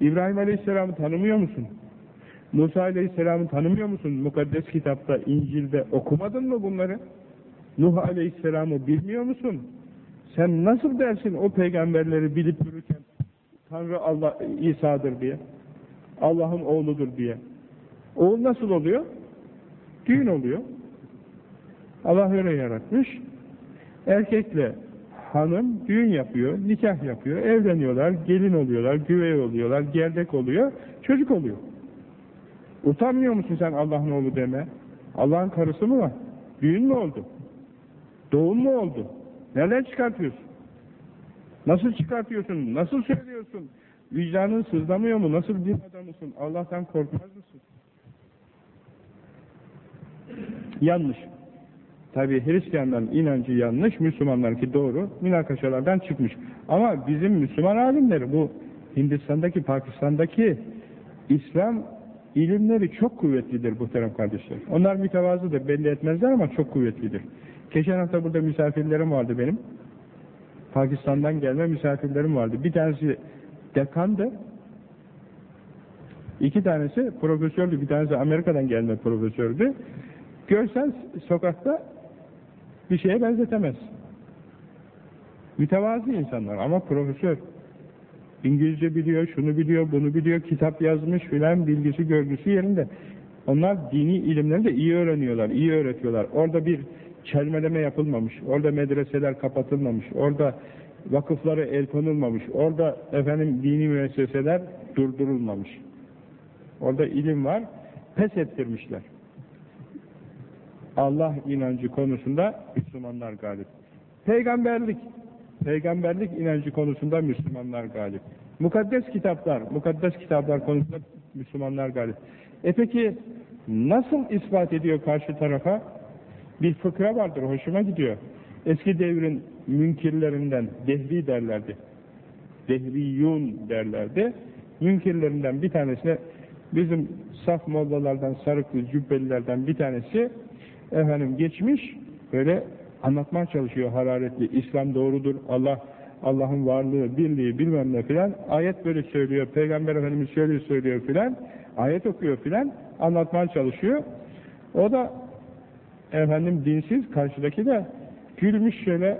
İbrahim Aleyhisselam'ı tanımıyor musun? Musa Aleyhisselam'ı tanımıyor musun? Mukaddes kitapta, İncil'de okumadın mı bunları? Nuh Aleyhisselam'ı bilmiyor musun? Sen nasıl dersin o peygamberleri bilip dururken Tanrı Allah İsa'dır diye, Allah'ın oğludur diye. Oğul nasıl oluyor? Düğün oluyor. Allah öyle yaratmış. Erkekle hanım düğün yapıyor, nikah yapıyor, evleniyorlar, gelin oluyorlar, güvey oluyorlar, gerdek oluyor, çocuk oluyor. Utanmıyor musun sen Allah'ın oğlu deme? Allah'ın karısı mı var? Düğün mü oldu? Doğum mu oldu? Nereden çıkartıyorsun? Nasıl çıkartıyorsun? Nasıl söylüyorsun? Vicdanın sızlamıyor mu? Nasıl bir adamısın? Allah'tan korkmaz mısın? Yanlış. Tabi Hristiyanların inancı yanlış, Müslümanlarınki doğru. Münakaşalardan çıkmış. Ama bizim Müslüman alimleri bu Hindistan'daki, Pakistan'daki İslam ilimleri çok kuvvetlidir taraf kardeşler. Onlar mütevazıdır, belli etmezler ama çok kuvvetlidir. Geçen hafta burada misafirlerim vardı benim. Pakistan'dan gelme misafirlerim vardı. Bir tanesi dekandı. İki tanesi profesördü. Bir tanesi Amerika'dan gelme profesördü. Görsen sokakta bir şeye benzetemez. Mütevazı insanlar ama profesör. İngilizce biliyor, şunu biliyor, bunu biliyor, kitap yazmış filan bilgisi, görgüsü yerinde. Onlar dini ilimleri de iyi öğreniyorlar, iyi öğretiyorlar. Orada bir çelmeleme yapılmamış, orada medreseler kapatılmamış, orada vakıfları el konulmamış, orada efendim dini müesseseler durdurulmamış. Orada ilim var, pes ettirmişler. Allah inancı konusunda Müslümanlar galip. Peygamberlik, peygamberlik inancı konusunda Müslümanlar galip. Mukaddes kitaplar, mukaddes kitaplar konusunda Müslümanlar galip. E peki nasıl ispat ediyor karşı tarafa? Bir fıkra vardır, hoşuma gidiyor. Eski devrin münkirlerinden, dehri derlerdi. Dehriyun derlerdi. Münkirlerinden bir tanesine bizim saf mollalardan, sarıklı cübbelilerden bir tanesi efendim geçmiş böyle anlatmaya çalışıyor hararetli. İslam doğrudur, Allah Allah'ın varlığı, birliği, bilmem ne filan. Ayet böyle söylüyor, Peygamber Efendimiz şöyle söylüyor filan. Ayet okuyor filan, anlatmaya çalışıyor. O da efendim dinsiz, karşıdaki de gülmüş şöyle,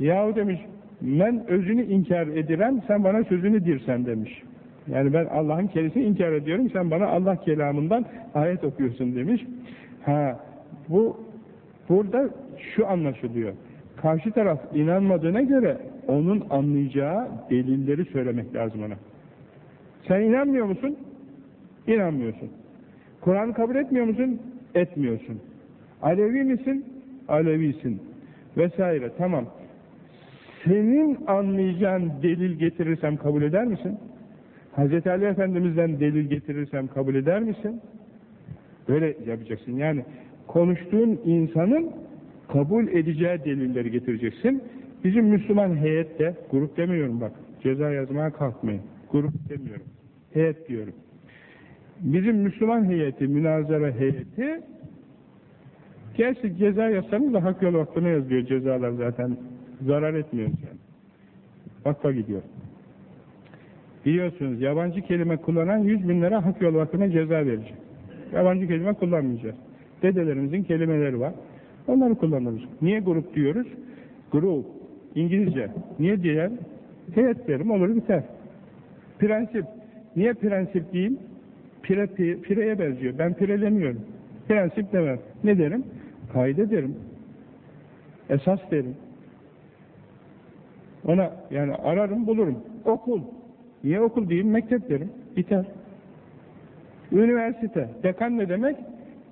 yahu demiş, ben özünü inkar edirem, sen bana sözünü dirsen demiş. Yani ben Allah'ın kendisini inkar ediyorum, sen bana Allah kelamından ayet okuyorsun demiş. Ha, bu burada şu anlaşılıyor. Karşı taraf inanmadığına göre onun anlayacağı delilleri söylemek lazım ona. Sen inanmıyor musun? İnanmıyorsun. Kur'an'ı kabul etmiyor musun? Etmiyorsun. Alevi misin? Alevisin. Vesaire. Tamam. Senin anlayacağın delil getirirsem kabul eder misin? Hz. Ali Efendimiz'den delil getirirsem kabul eder misin? Böyle yapacaksın. Yani konuştuğun insanın kabul edeceği delilleri getireceksin. Bizim Müslüman heyette, grup demiyorum bak, ceza yazmaya kalkmayın. Grup demiyorum. Heyet diyorum. Bizim Müslüman heyeti, münazara heyeti gerçi ceza yazsanız da hak yol vaktine yazıyor cezalar zaten. Zarar etmiyoruz yani. Vakfa gidiyor. Biliyorsunuz yabancı kelime kullanan 100 bin lira hak yol vaktine ceza verecek. Yabancı kelime kullanmayacağız. Dedelerimizin kelimeleri var. Onları kullanırız. Niye grup diyoruz? Grup. İngilizce. Niye diye? Heyet derim olur biter. Prensip. Niye prensip? Pire, pire, pireye benziyor. Ben pirelemiyorum. Prensip demem. Ne derim? Kaide derim. Esas derim. Ona yani ararım bulurum. Okul. Niye okul diyeyim? Mektep derim. Biter. Üniversite. Dekan ne demek?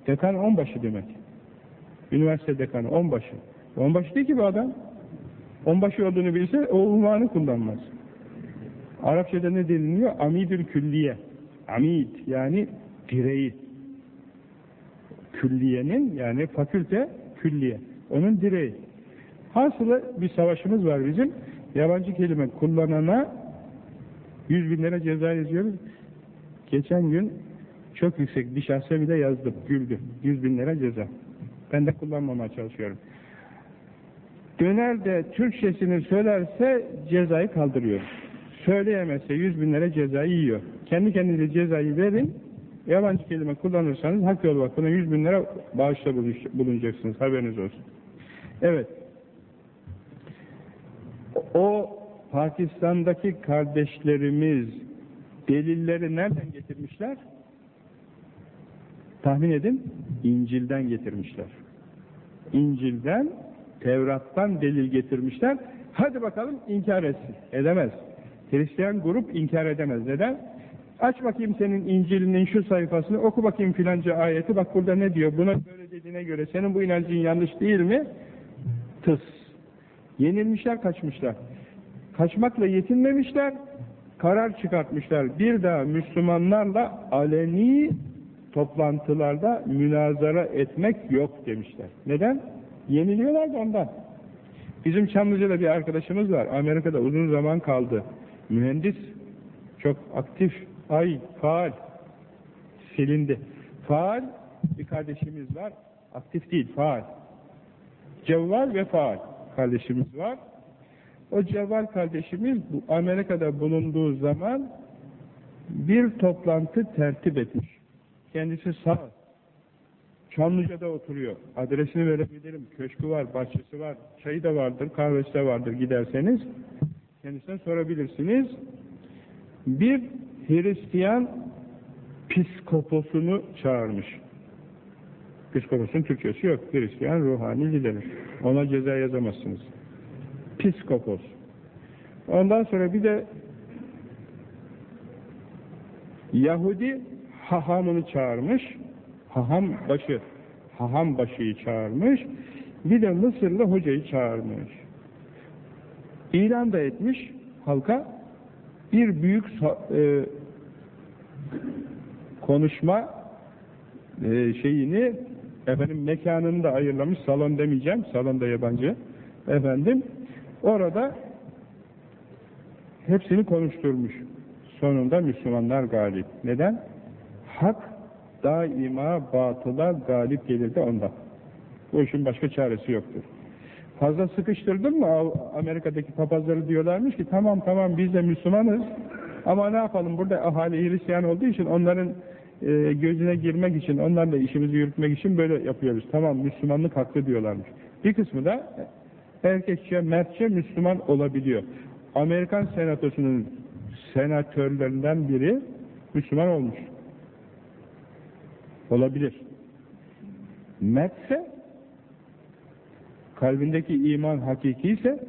Dekan onbaşı demek. Üniversite dekanı onbaşı. Onbaşı değil ki bu adam. Onbaşı olduğunu bilse o unvanı kullanmaz. Arapçada ne deniliyor? Amidül külliye. Amid yani direği. Külliyenin yani fakülte külliye. Onun direği. Hasılı bir savaşımız var bizim. Yabancı kelime kullanana yüz bin lira ceza yazıyoruz. Geçen gün çok yüksek bir şahse bile yazdım. Güldü. Yüz bin lira ceza. Ben de kullanmamaya çalışıyorum. Döner de Türkçesini söylerse cezayı kaldırıyor. Söyleyemezse yüz bin lira cezayı yiyor. Kendi kendinize cezayı verin. Yabancı kelime kullanırsanız Hak Yolu Vakfı'na yüz bin lira bağışta bulunacaksınız. Haberiniz olsun. Evet. O Pakistan'daki kardeşlerimiz delilleri nereden getirmişler? Tahmin edin. İncil'den getirmişler. İncil'den, Tevrat'tan delil getirmişler. Hadi bakalım inkar etsin. Edemez. Hristiyan grup inkar edemez. Neden? Aç bakayım senin İncil'inin şu sayfasını, oku bakayım filanca ayeti, bak burada ne diyor, buna böyle dediğine göre senin bu inancın yanlış değil mi? Tıs. Yenilmişler, kaçmışlar. Kaçmakla yetinmemişler, karar çıkartmışlar. Bir daha Müslümanlarla aleni toplantılarda münazara etmek yok demişler. Neden? Yeniliyorlar da ondan. Bizim Çamlıca'da bir arkadaşımız var. Amerika'da uzun zaman kaldı. Mühendis, çok aktif, ay, faal, silindi. Faal bir kardeşimiz var. Aktif değil, faal. Cevval ve faal kardeşimiz var. O Cevval kardeşimiz Amerika'da bulunduğu zaman bir toplantı tertip etmiş. Kendisi sağ. Çamlıca'da oturuyor. Adresini verebilirim. Köşkü var, bahçesi var, çayı da vardır, kahvesi de vardır giderseniz. Kendisine sorabilirsiniz. Bir Hristiyan psikoposunu çağırmış. Psikoposun Türkçesi yok. Hristiyan ruhani lideri. Ona ceza yazamazsınız. Psikopos. Ondan sonra bir de Yahudi hahamını çağırmış. Haham başı, haham başıyı çağırmış. Bir de Mısırlı hocayı çağırmış. İlan da etmiş halka bir büyük e, konuşma e, şeyini efendim mekanını da ayırlamış salon demeyeceğim salonda yabancı efendim orada hepsini konuşturmuş sonunda Müslümanlar galip neden? Hak daima batıla galip gelir de ondan bu işin başka çaresi yoktur Fazla sıkıştırdın mı Amerika'daki papazları diyorlarmış ki tamam tamam biz de Müslümanız ama ne yapalım burada ahali Hristiyan olduğu için onların e, gözüne girmek için, onlarla işimizi yürütmek için böyle yapıyoruz. Tamam Müslümanlık haklı diyorlarmış. Bir kısmı da erkekçe, mertçe Müslüman olabiliyor. Amerikan senatosunun senatörlerinden biri Müslüman olmuş. Olabilir. Mertse kalbindeki iman hakiki ise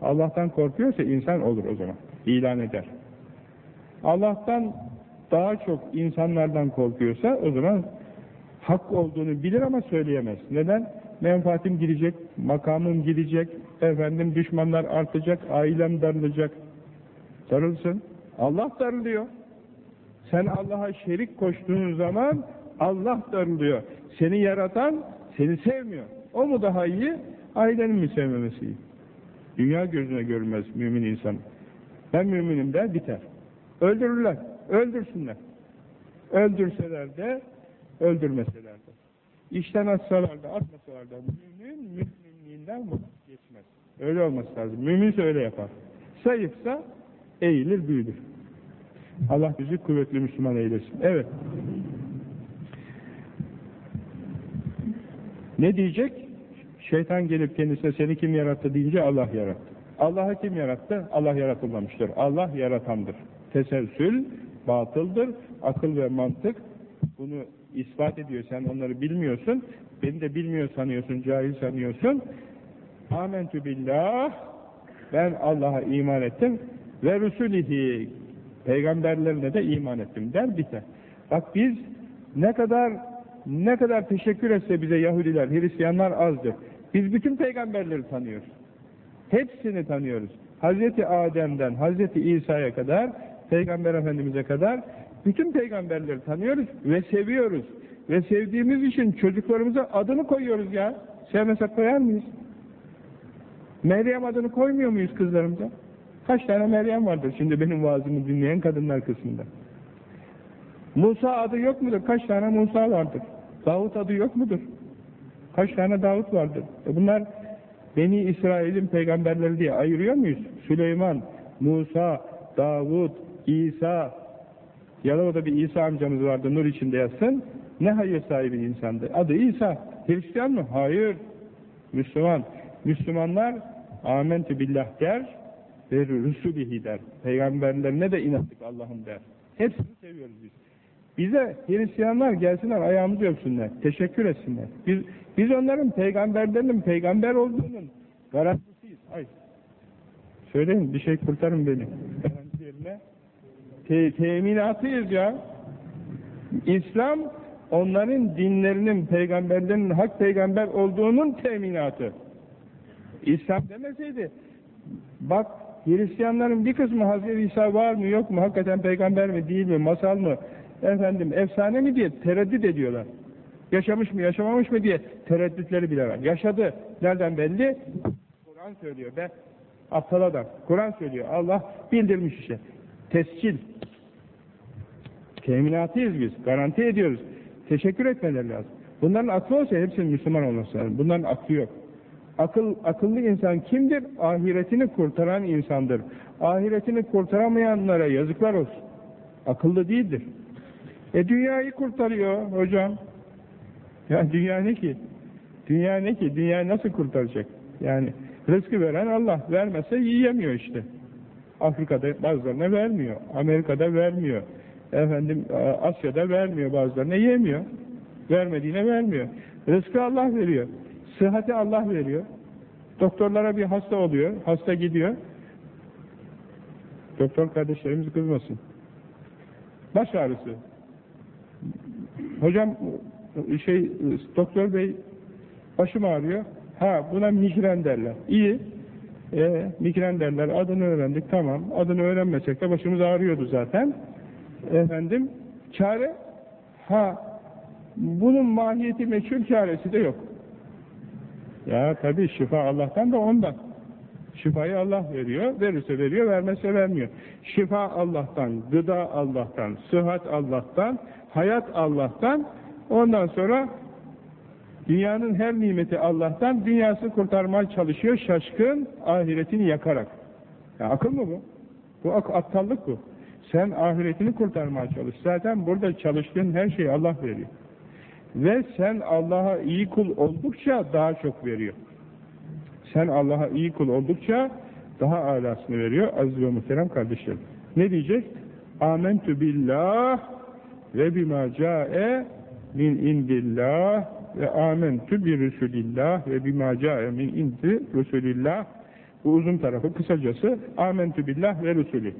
Allah'tan korkuyorsa insan olur o zaman. İlan eder. Allah'tan daha çok insanlardan korkuyorsa o zaman hak olduğunu bilir ama söyleyemez. Neden? Menfaatim gidecek, makamım gidecek, efendim düşmanlar artacak, ailem darılacak. Darılsın. Allah darılıyor. Sen Allah'a şerik koştuğun zaman Allah darılıyor. Seni yaratan seni sevmiyor. O mu daha iyi? Ailenin mi sevmemesi iyi? Dünya gözüne görünmez mümin insan. Ben müminim der biter. Öldürürler. Öldürsünler. Öldürseler de öldürmeseler de. İşten atsalar da atmasalar da mümin müminliğinden geçmez. Öyle olması lazım. Müminse öyle yapar. Zayıfsa eğilir büyüdür. Allah bizi kuvvetli Müslüman eylesin. Evet. Ne diyecek? Şeytan gelip kendisine seni kim yarattı deyince Allah yarattı. Allah'ı kim yarattı? Allah yaratılmamıştır. Allah yaratandır. Teselsül batıldır. Akıl ve mantık bunu ispat ediyor. Sen onları bilmiyorsun. Beni de bilmiyor sanıyorsun, cahil sanıyorsun. Amentü billah ben Allah'a iman ettim ve Resulihi peygamberlerine de iman ettim der biter. Bak biz ne kadar ne kadar teşekkür etse bize Yahudiler, Hristiyanlar azdır. Biz bütün peygamberleri tanıyoruz. Hepsini tanıyoruz. Hazreti Adem'den Hazreti İsa'ya kadar, Peygamber Efendimiz'e kadar bütün peygamberleri tanıyoruz ve seviyoruz. Ve sevdiğimiz için çocuklarımıza adını koyuyoruz ya. Sevmesek koyar mıyız? Meryem adını koymuyor muyuz kızlarımıza? Kaç tane Meryem vardır şimdi benim vaazımı dinleyen kadınlar kısmında? Musa adı yok mudur? Kaç tane Musa vardır? Davut adı yok mudur? Kaç tane Davut vardır? E bunlar Beni İsrail'in peygamberleri diye ayırıyor muyuz? Süleyman, Musa, Davud, İsa, Yalova'da bir İsa amcamız vardı, nur içinde yatsın. Ne hayır sahibi insandı? Adı İsa. Hristiyan mı? Hayır. Müslüman. Müslümanlar amentü billah der ve Resulihi der. Peygamberlerine de inandık Allah'ım der. Hepsini seviyoruz biz. Bize Hristiyanlar gelsinler ayağımızı öpsünler, teşekkür etsinler. Biz, biz onların peygamberlerinin peygamber olduğunun garantisiyiz. Ay. Söyleyin bir şey kurtarın beni. Te teminatıyız ya. İslam onların dinlerinin, peygamberlerinin hak peygamber olduğunun teminatı. İslam demeseydi bak Hristiyanların bir kısmı Hazreti İsa var mı yok mu, hakikaten peygamber mi değil mi, masal mı, efendim efsane mi diye tereddüt ediyorlar. Yaşamış mı yaşamamış mı diye tereddütleri bile var. Yaşadı. Nereden belli? Kur'an söylüyor be. Aptal adam. Kur'an söylüyor. Allah bildirmiş işte. Tescil. Teminatıyız biz. Garanti ediyoruz. Teşekkür etmeleri lazım. Bunların aklı olsa hepsinin Müslüman olması lazım. Bunların aklı yok. Akıl, akıllı insan kimdir? Ahiretini kurtaran insandır. Ahiretini kurtaramayanlara yazıklar olsun. Akıllı değildir. E dünyayı kurtarıyor hocam. Ya dünya ne ki? Dünya ne ki? Dünya nasıl kurtaracak? Yani rızkı veren Allah. Vermezse yiyemiyor işte. Afrika'da bazılarına vermiyor. Amerika'da vermiyor. Efendim Asya'da vermiyor bazılarına yemiyor. Vermediğine vermiyor. Rızkı Allah veriyor. Sıhhati Allah veriyor. Doktorlara bir hasta oluyor. Hasta gidiyor. Doktor kardeşlerimiz kızmasın. Baş ağrısı. Hocam şey doktor bey başım ağrıyor. Ha buna migren derler. İyi. E, migren derler. Adını öğrendik. Tamam. Adını öğrenmesek de başımız ağrıyordu zaten. Efendim çare ha bunun mahiyeti meçhul çaresi de yok. Ya tabi şifa Allah'tan da ondan. Şifayı Allah veriyor. Verirse veriyor, vermezse vermiyor. Şifa Allah'tan, gıda Allah'tan, sıhhat Allah'tan, hayat Allah'tan. Ondan sonra Dünyanın her nimeti Allah'tan, dünyası kurtarmaya çalışıyor şaşkın, ahiretini yakarak. Ya akıl mı bu? Bu ak aptallık bu. Sen ahiretini kurtarmaya çalış. Zaten burada çalıştığın her şeyi Allah veriyor. Ve sen Allah'a iyi kul oldukça daha çok veriyor. Sen Allah'a iyi kul oldukça daha alasını veriyor aziz ve muhterem kardeşlerim. Ne diyecek? Amentü billah ve bima cae min indillah ve amentü bi Resulillah ve bima cae min indi Resulillah bu uzun tarafı kısacası amentü billah ve Resulü.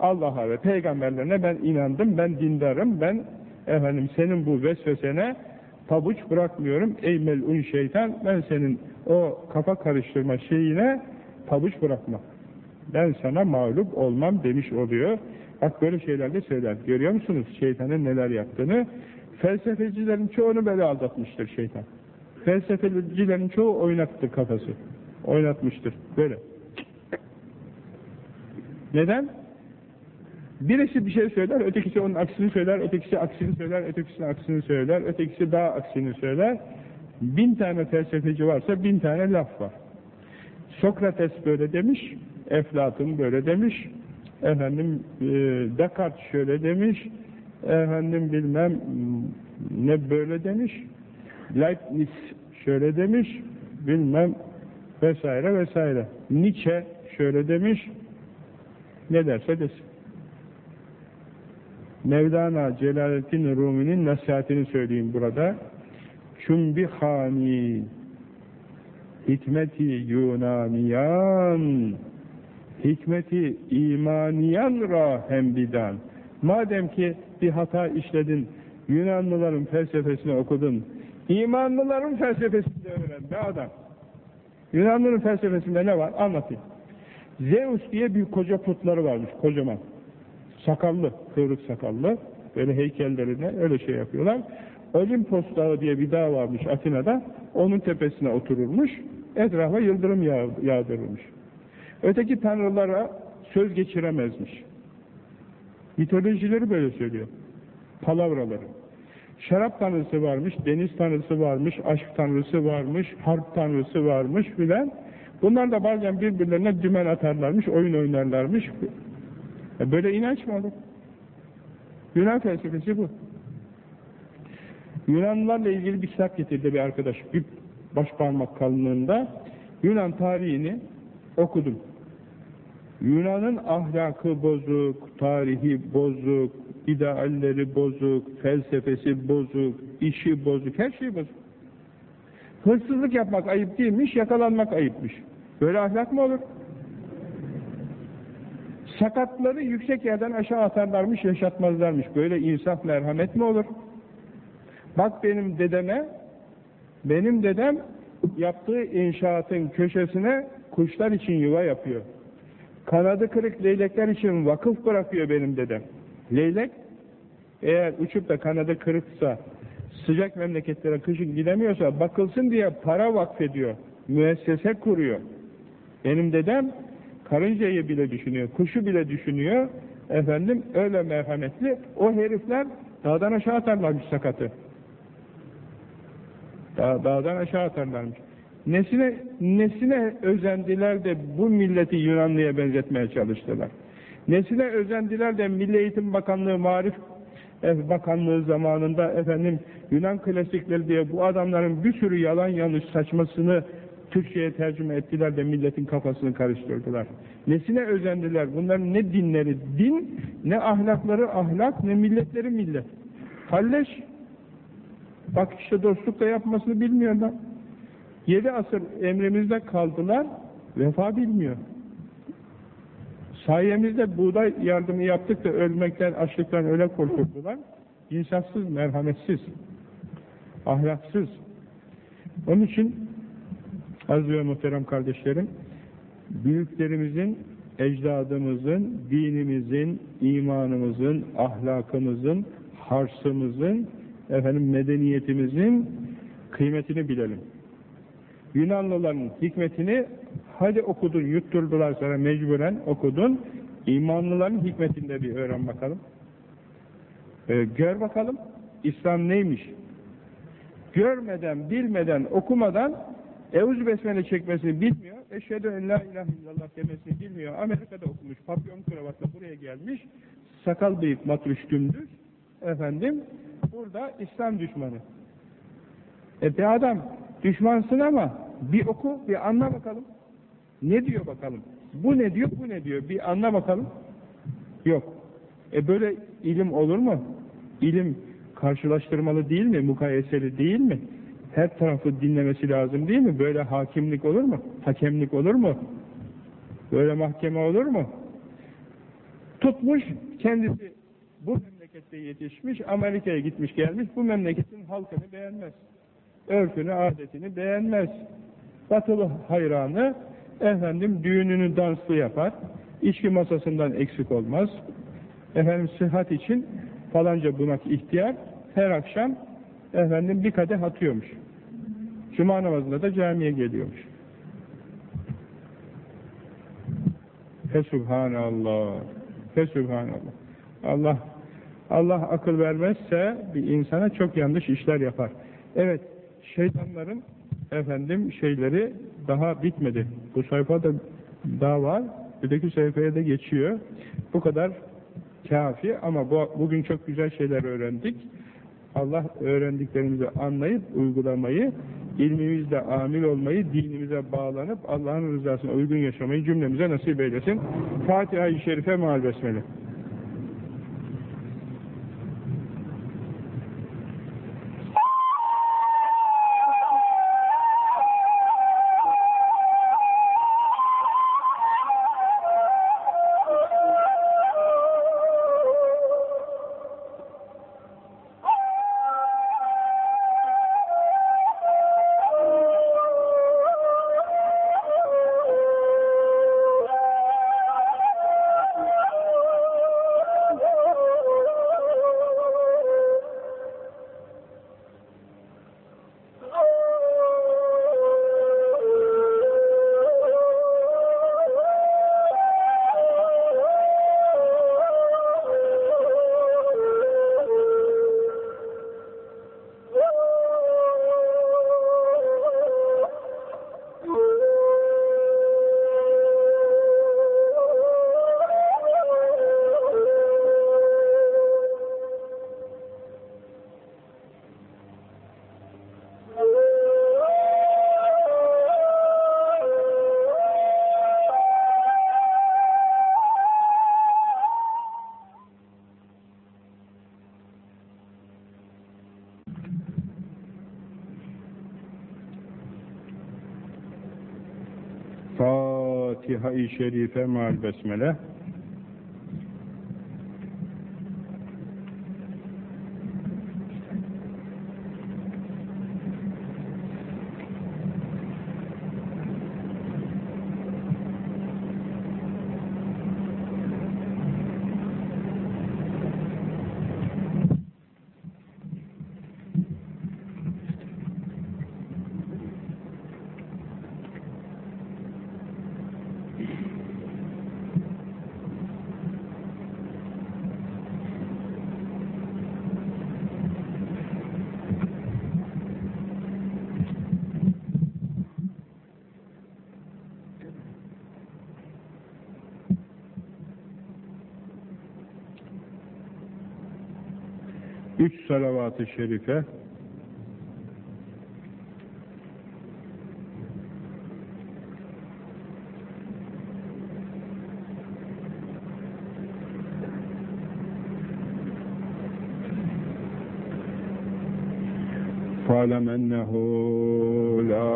Allah'a ve peygamberlerine ben inandım, ben dindarım, ben efendim senin bu vesvesene pabuç bırakmıyorum. Ey melun şeytan ben senin o kafa karıştırma şeyine pabuç bırakma. Ben sana mağlup olmam demiş oluyor. Bak böyle şeyler de söyler. Görüyor musunuz şeytanın neler yaptığını? Felsefecilerin çoğunu böyle aldatmıştır şeytan. Felsefecilerin çoğu oynattı kafası. Oynatmıştır. Böyle. Neden? Birisi bir şey söyler, ötekisi onun aksini söyler, ötekisi aksini söyler, ötekisi aksini söyler, ötekisi daha aksini söyler. Bin tane felsefeci varsa bin tane laf var. Sokrates böyle demiş, Eflatun böyle demiş, efendim e, Descartes şöyle demiş, efendim bilmem ne böyle demiş, Leibniz şöyle demiş, bilmem vesaire vesaire. Nietzsche şöyle demiş, ne derse desin. Mevlana Celaleddin Rumi'nin nasihatini söyleyeyim burada. Çumbihani hikmeti Yunaniyan hikmeti imaniyan ra hembidan madem ki bir hata işledin Yunanlıların felsefesini okudun imanlıların felsefesini de öğren be adam. Yunanlıların felsefesinde ne var? Anlatayım. Zeus diye bir koca putları varmış kocaman. Sakallı kıvrık sakallı. Böyle heykellerine öyle şey yapıyorlar. Olimpos Dağı diye bir dağ varmış Atina'da. Onun tepesine oturulmuş etrafa yıldırım yağ, yağdırılmış. Öteki tanrılara söz geçiremezmiş. Mitolojileri böyle söylüyor. Palavraları. Şarap tanrısı varmış, deniz tanrısı varmış, aşk tanrısı varmış, harp tanrısı varmış filan. Bunlar da bazen birbirlerine dümen atarlarmış, oyun oynarlarmış. E böyle inanç mı olur? Yunan felsefesi bu. Yunanlılarla ilgili bir kitap getirdi bir arkadaş. Bir baş parmak kalınlığında Yunan tarihini okudum. Yunan'ın ahlakı bozuk, tarihi bozuk, idealleri bozuk, felsefesi bozuk, işi bozuk, her şey bozuk. Hırsızlık yapmak ayıp değilmiş, yakalanmak ayıpmış. Böyle ahlak mı olur? Sakatları yüksek yerden aşağı atarlarmış, yaşatmazlarmış. Böyle insaf, merhamet mi olur? Bak benim dedeme, benim dedem yaptığı inşaatın köşesine kuşlar için yuva yapıyor. Kanadı kırık leylekler için vakıf bırakıyor benim dedem. Leylek eğer uçup da kanadı kırıksa sıcak memleketlere kışın gidemiyorsa bakılsın diye para vakfediyor. Müessese kuruyor. Benim dedem karıncayı bile düşünüyor, kuşu bile düşünüyor. Efendim öyle merhametli. O herifler dağdan aşağı atarlarmış sakatı. Dağ, dağdan aşağı atarlarmış. Nesine, nesine özendiler de bu milleti Yunanlı'ya benzetmeye çalıştılar. Nesine özendiler de Milli Eğitim Bakanlığı Marif e, Bakanlığı zamanında efendim Yunan klasikleri diye bu adamların bir sürü yalan yanlış saçmasını Türkçe'ye tercüme ettiler de milletin kafasını karıştırdılar. Nesine özendiler? Bunların ne dinleri din, ne ahlakları ahlak, ne milletleri millet. Halleş Bak işte dostluk da yapmasını bilmiyorlar. Yedi asır emrimizde kaldılar, vefa bilmiyor. Sayemizde buğday yardımı yaptık da ölmekten, açlıktan öyle korkuttular. İnsafsız, merhametsiz, ahlaksız. Onun için aziz ve muhterem kardeşlerim, büyüklerimizin, ecdadımızın, dinimizin, imanımızın, ahlakımızın, harsımızın, efendim medeniyetimizin kıymetini bilelim. Yunanlıların hikmetini hadi okudun, yutturdular sana mecburen okudun. İmanlıların hikmetini de bir öğren bakalım. Ee, gör bakalım İslam neymiş? görmeden, bilmeden, okumadan Eûzü Besmele çekmesini bilmiyor. Eşhedü en la ilahe illallah demesini bilmiyor. Amerika'da okumuş, papyon kravatla buraya gelmiş. Sakal bıyık matruş dümdüz. Efendim, burada İslam düşmanı. E bir adam, düşmansın ama bir oku, bir anla bakalım. Ne diyor bakalım? Bu ne diyor, bu ne diyor? Bir anla bakalım. Yok. E böyle ilim olur mu? İlim karşılaştırmalı değil mi? Mukayeseli değil mi? Her tarafı dinlemesi lazım değil mi? Böyle hakimlik olur mu? Hakemlik olur mu? Böyle mahkeme olur mu? Tutmuş kendisi bu memlekette yetişmiş, Amerika'ya gitmiş gelmiş, bu memleketin halkını beğenmez. Örfünü, adetini beğenmez. Batılı hayranı, efendim düğününü danslı yapar, içki masasından eksik olmaz. Efendim sıhhat için falanca bunak ihtiyar, her akşam efendim bir kadeh atıyormuş. Cuma namazında da camiye geliyormuş. Fesubhanallah. Fesubhanallah. Allah Allah akıl vermezse bir insana çok yanlış işler yapar. Evet, şeytanların efendim şeyleri daha bitmedi. Bu sayfada daha var. Öteki sayfaya da geçiyor. Bu kadar kafi ama bu, bugün çok güzel şeyler öğrendik. Allah öğrendiklerimizi anlayıp uygulamayı, ilmimizle amil olmayı, dinimize bağlanıp Allah'ın rızasına uygun yaşamayı cümlemize nasip eylesin. Fatiha-i Şerife maal besmele. Fatiha-i Şerife mal besmele. Üç salavat-ı şerife فاعلم أنه لا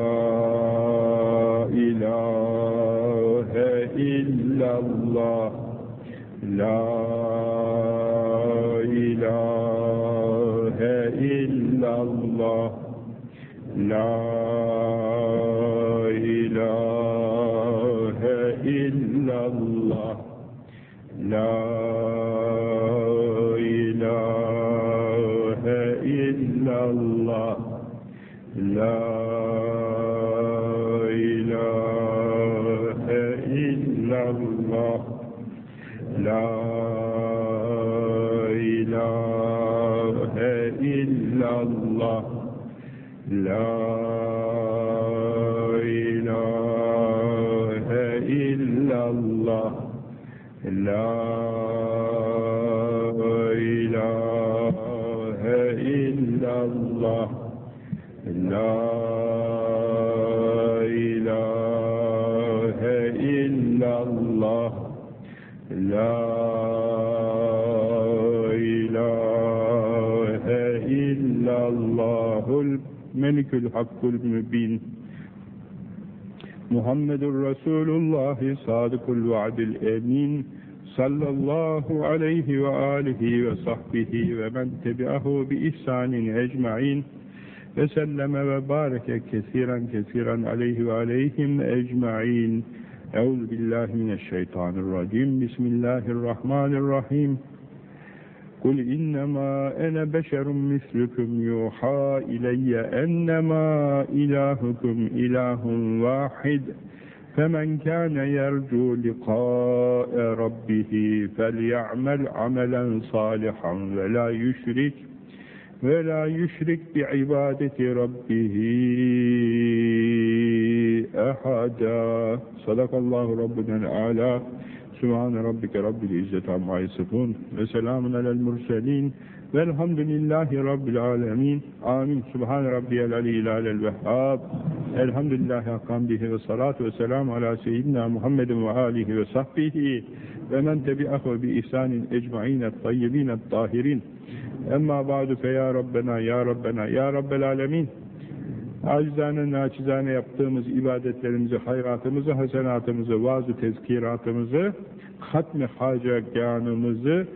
إله إلا الله لا لا melikül hakkul mübin. Muhammedur Resulullah sadıkul vaadil emin. Sallallahu aleyhi ve alihi ve sahbihi ve men tebi'ahu bi ihsanin ecma'in. Ve selleme ve bareke kesiren kesiren aleyhi ve aleyhim ecma'in. Euzu billahi mineşşeytanirracim. Bismillahirrahmanirrahim Kul innema ene beşerun mislukum yuha ileyye ennema ilahukum ilahun vahid فَمَنْ كَانَ يَرْجُو لِقَاءَ رَبِّهِ فَلْيَعْمَلْ عَمَلًا صَالِحًا وَلَا يُشْرِكْ وَلَا يُشْرِكْ بِعِبَادَةِ رَبِّهِ أَحَدًا صَدَقَ اللّٰهُ رَبُّنَا Sübhane Rabbike Rabbil İzzet Amma Yisifun ve selamun alel murselin velhamdülillahi Rabbil Alemin. Amin. Sübhane Rabbiyel Aliyyil Alel Vehhab. Elhamdülillahi hakkamdihi ve salatu ve selamu ala seyyidina Muhammedin ve alihi ve sahbihi ve men tebi'ahu bi ihsanin ecma'ine tayyibine tahirin emma ba'du fe ya Rabbena ya Rabbena ya Rabbel Alemin acizane naçizane yaptığımız ibadetlerimizi, hayratımızı, hasenatımızı, vaaz-ı tezkiratımızı, hatmi haceganımızı,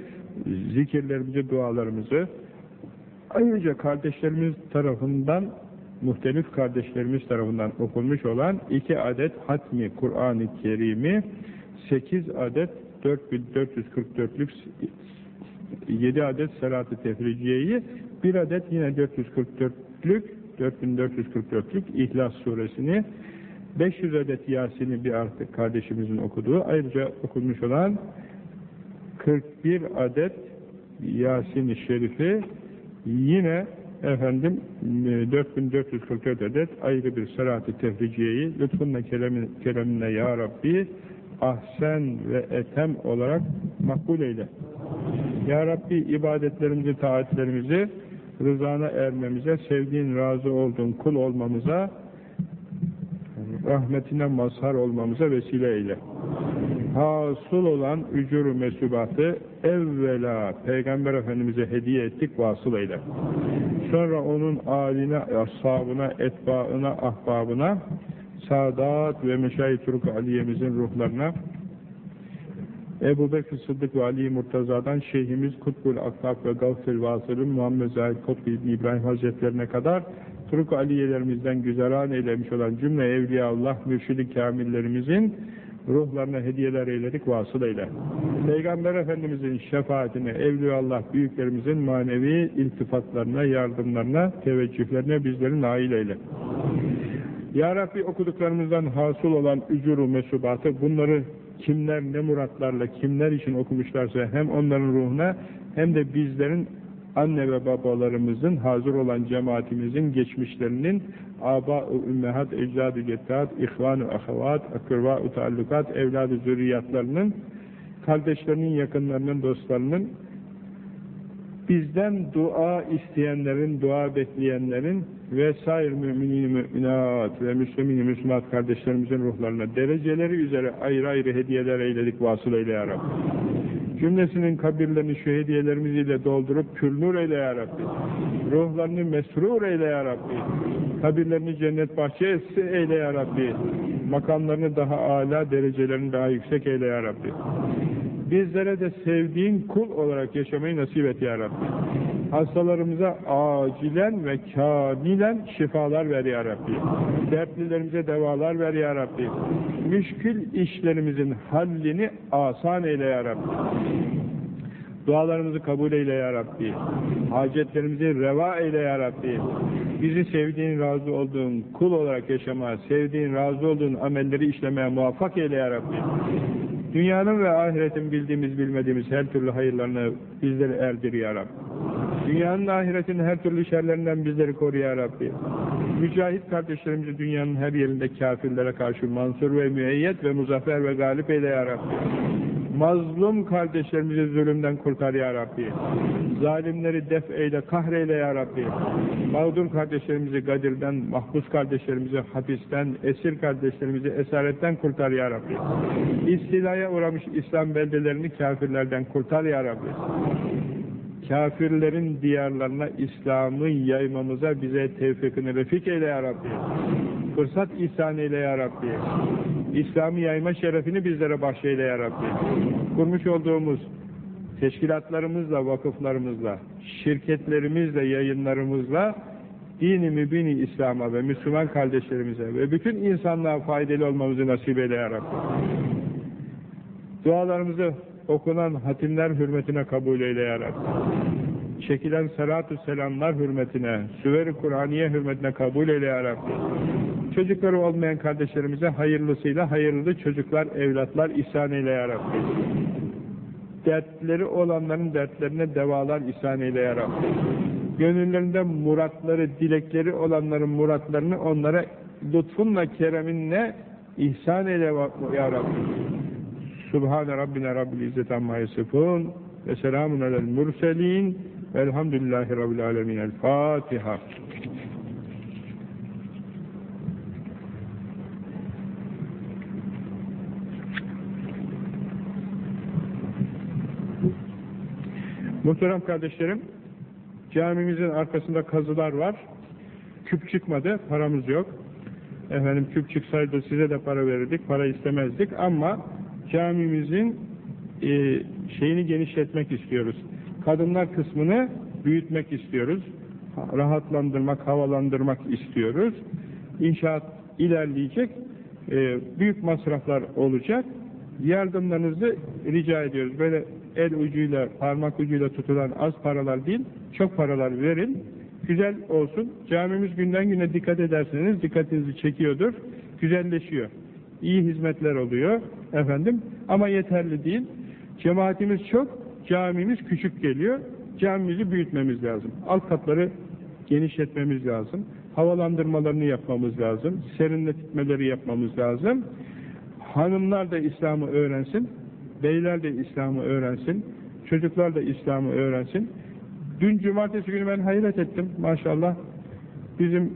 zikirlerimizi, dualarımızı, ayrıca kardeşlerimiz tarafından, muhtelif kardeşlerimiz tarafından okunmuş olan iki adet hatmi Kur'an-ı Kerim'i, sekiz adet 4444'lük 7 adet salat-ı tefriciyeyi, bir adet yine 444'lük 4444'lük İhlas suresini 500 adet Yasin'i bir artık kardeşimizin okuduğu ayrıca okunmuş olan 41 adet Yasin-i Şerifi yine efendim 4444 adet ayrı bir salat-ı tefriciyeyi lütfunla kereminle ya Rabbi ahsen ve etem olarak makbul eyle. Ya Rabbi ibadetlerimizi, taatlerimizi rızana ermemize, sevdiğin, razı olduğun kul olmamıza, rahmetine mazhar olmamıza vesile eyle. Hasıl olan ücur mesubatı evvela Peygamber Efendimiz'e hediye ettik, vasıl eyle. Sonra onun aline, ashabına, etbaına, ahbabına, Sadat ve Meşayih Turuk Aliye'mizin ruhlarına Ebu Bekir Sıddık ve Ali Murtaza'dan Şeyhimiz Kutbul Aklak ve Gavsel Vasıl'ın Muhammed Zahid Kutbu İbrahim Hazretlerine kadar Turuk Aliyelerimizden güzeran eylemiş olan cümle Evliyaullah Mürşid-i Kamillerimizin ruhlarına hediyeler eyledik, vasıl eyle. Peygamber Efendimizin şefaatine, Evliyaullah büyüklerimizin manevi iltifatlarına, yardımlarına, teveccühlerine bizleri nail eyle. Ya Rabbi okuduklarımızdan hasıl olan ücuru mesubatı, bunları kimler ne muratlarla, kimler için okumuşlarsa hem onların ruhuna hem de bizlerin anne ve babalarımızın, hazır olan cemaatimizin geçmişlerinin aba-ı ümmehat, ecdad-ı gettat, ihvan-ı ahavat, akırva-ı taallukat, evlad-ı zürriyatlarının, kardeşlerinin, yakınlarının, dostlarının, bizden dua isteyenlerin, dua bekleyenlerin ve sair müminin müminat ve müslümin müslümat kardeşlerimizin ruhlarına dereceleri üzere ayrı ayrı hediyeler eyledik vasıl eyle ya. Cümlesinin kabirlerini şu hediyelerimiz ile doldurup pürnur eyle ya. Ruhlarını mesrur eyle ya. Kabirlerini cennet bahçesi eyle ya. Makamlarını daha âlâ, derecelerini daha yüksek eyle ya. Bizlere de sevdiğin kul olarak yaşamayı nasip et ya Rabbi. Hastalarımıza acilen ve kamilen şifalar ver ya Rabbi. Dertlilerimize devalar ver ya Rabbi. Müşkül işlerimizin hallini asan eyle ya Rabbi. Dualarımızı kabul eyle ya Rabbi. Hacetlerimizi reva eyle ya Rabbi. Bizi sevdiğin, razı olduğun kul olarak yaşamaya, sevdiğin, razı olduğun amelleri işlemeye muvaffak eyle ya Rabbi. Dünyanın ve ahiretin bildiğimiz, bilmediğimiz her türlü hayırlarını bizleri erdir ya Rabbi. Dünyanın ahiretin her türlü şerlerinden bizleri koru ya Rabbi. Mücahit kardeşlerimizi dünyanın her yerinde kafirlere karşı mansur ve müeyyet ve muzaffer ve galip eyle ya Rabbi. Mazlum kardeşlerimizi zulümden kurtar ya Rabbi. Zalimleri def eyle, kahreyle ya Rabbi. Mağdur kardeşlerimizi gadirden, mahpus kardeşlerimizi hapisten, esir kardeşlerimizi esaretten kurtar ya Rabbi. İstilaya uğramış İslam beldelerini kafirlerden kurtar ya Rabbi. Kafirlerin diyarlarına İslam'ı yaymamıza bize tevfikini refik eyle ya Rabbi. Fırsat ihsan eyle ya Rabbi. İslam'ı yayma şerefini bizlere bahşeyle ya Rabbi. Kurmuş olduğumuz teşkilatlarımızla, vakıflarımızla, şirketlerimizle, yayınlarımızla dini mübini İslam'a ve Müslüman kardeşlerimize ve bütün insanlığa faydalı olmamızı nasip eyle ya Rabbi. Dualarımızı okunan hatimler hürmetine kabul eyle ya Rabbi. Çekilen salatu selamlar hürmetine, süver-i Kur'aniye hürmetine kabul eyle ya Rabbi. Çocukları olmayan kardeşlerimize hayırlısıyla hayırlı çocuklar, evlatlar ihsan eyle ya Rabbi. Dertleri olanların dertlerine devalar ihsan eyle ya Rabbi. Gönüllerinde muratları, dilekleri olanların muratlarını onlara lütfunla, kereminle ihsan eyle ya Rabbi. Subhane Rabbina Rabbil İzzet Amma Yasifun ve selamun alel murselin velhamdülillahi Rabbil Alemin. El Fatiha. Muhterem kardeşlerim, camimizin arkasında kazılar var. Küp çıkmadı, paramız yok. Efendim küp çıksaydı size de para verirdik, para istemezdik ama camimizin e, şeyini genişletmek istiyoruz. Kadınlar kısmını büyütmek istiyoruz. Rahatlandırmak, havalandırmak istiyoruz. İnşaat ilerleyecek. E, büyük masraflar olacak. Yardımlarınızı rica ediyoruz. Böyle el ucuyla, parmak ucuyla tutulan az paralar değil, çok paralar verin. Güzel olsun. Camimiz günden güne dikkat ederseniz dikkatinizi çekiyordur. Güzelleşiyor. İyi hizmetler oluyor. Efendim ama yeterli değil. Cemaatimiz çok, camimiz küçük geliyor. Camimizi büyütmemiz lazım. Alt katları genişletmemiz lazım. Havalandırmalarını yapmamız lazım. Serinletmeleri yapmamız lazım. Hanımlar da İslam'ı öğrensin. Beyler de İslam'ı öğrensin. Çocuklar da İslam'ı öğrensin. Dün cumartesi günü ben hayret ettim maşallah. Bizim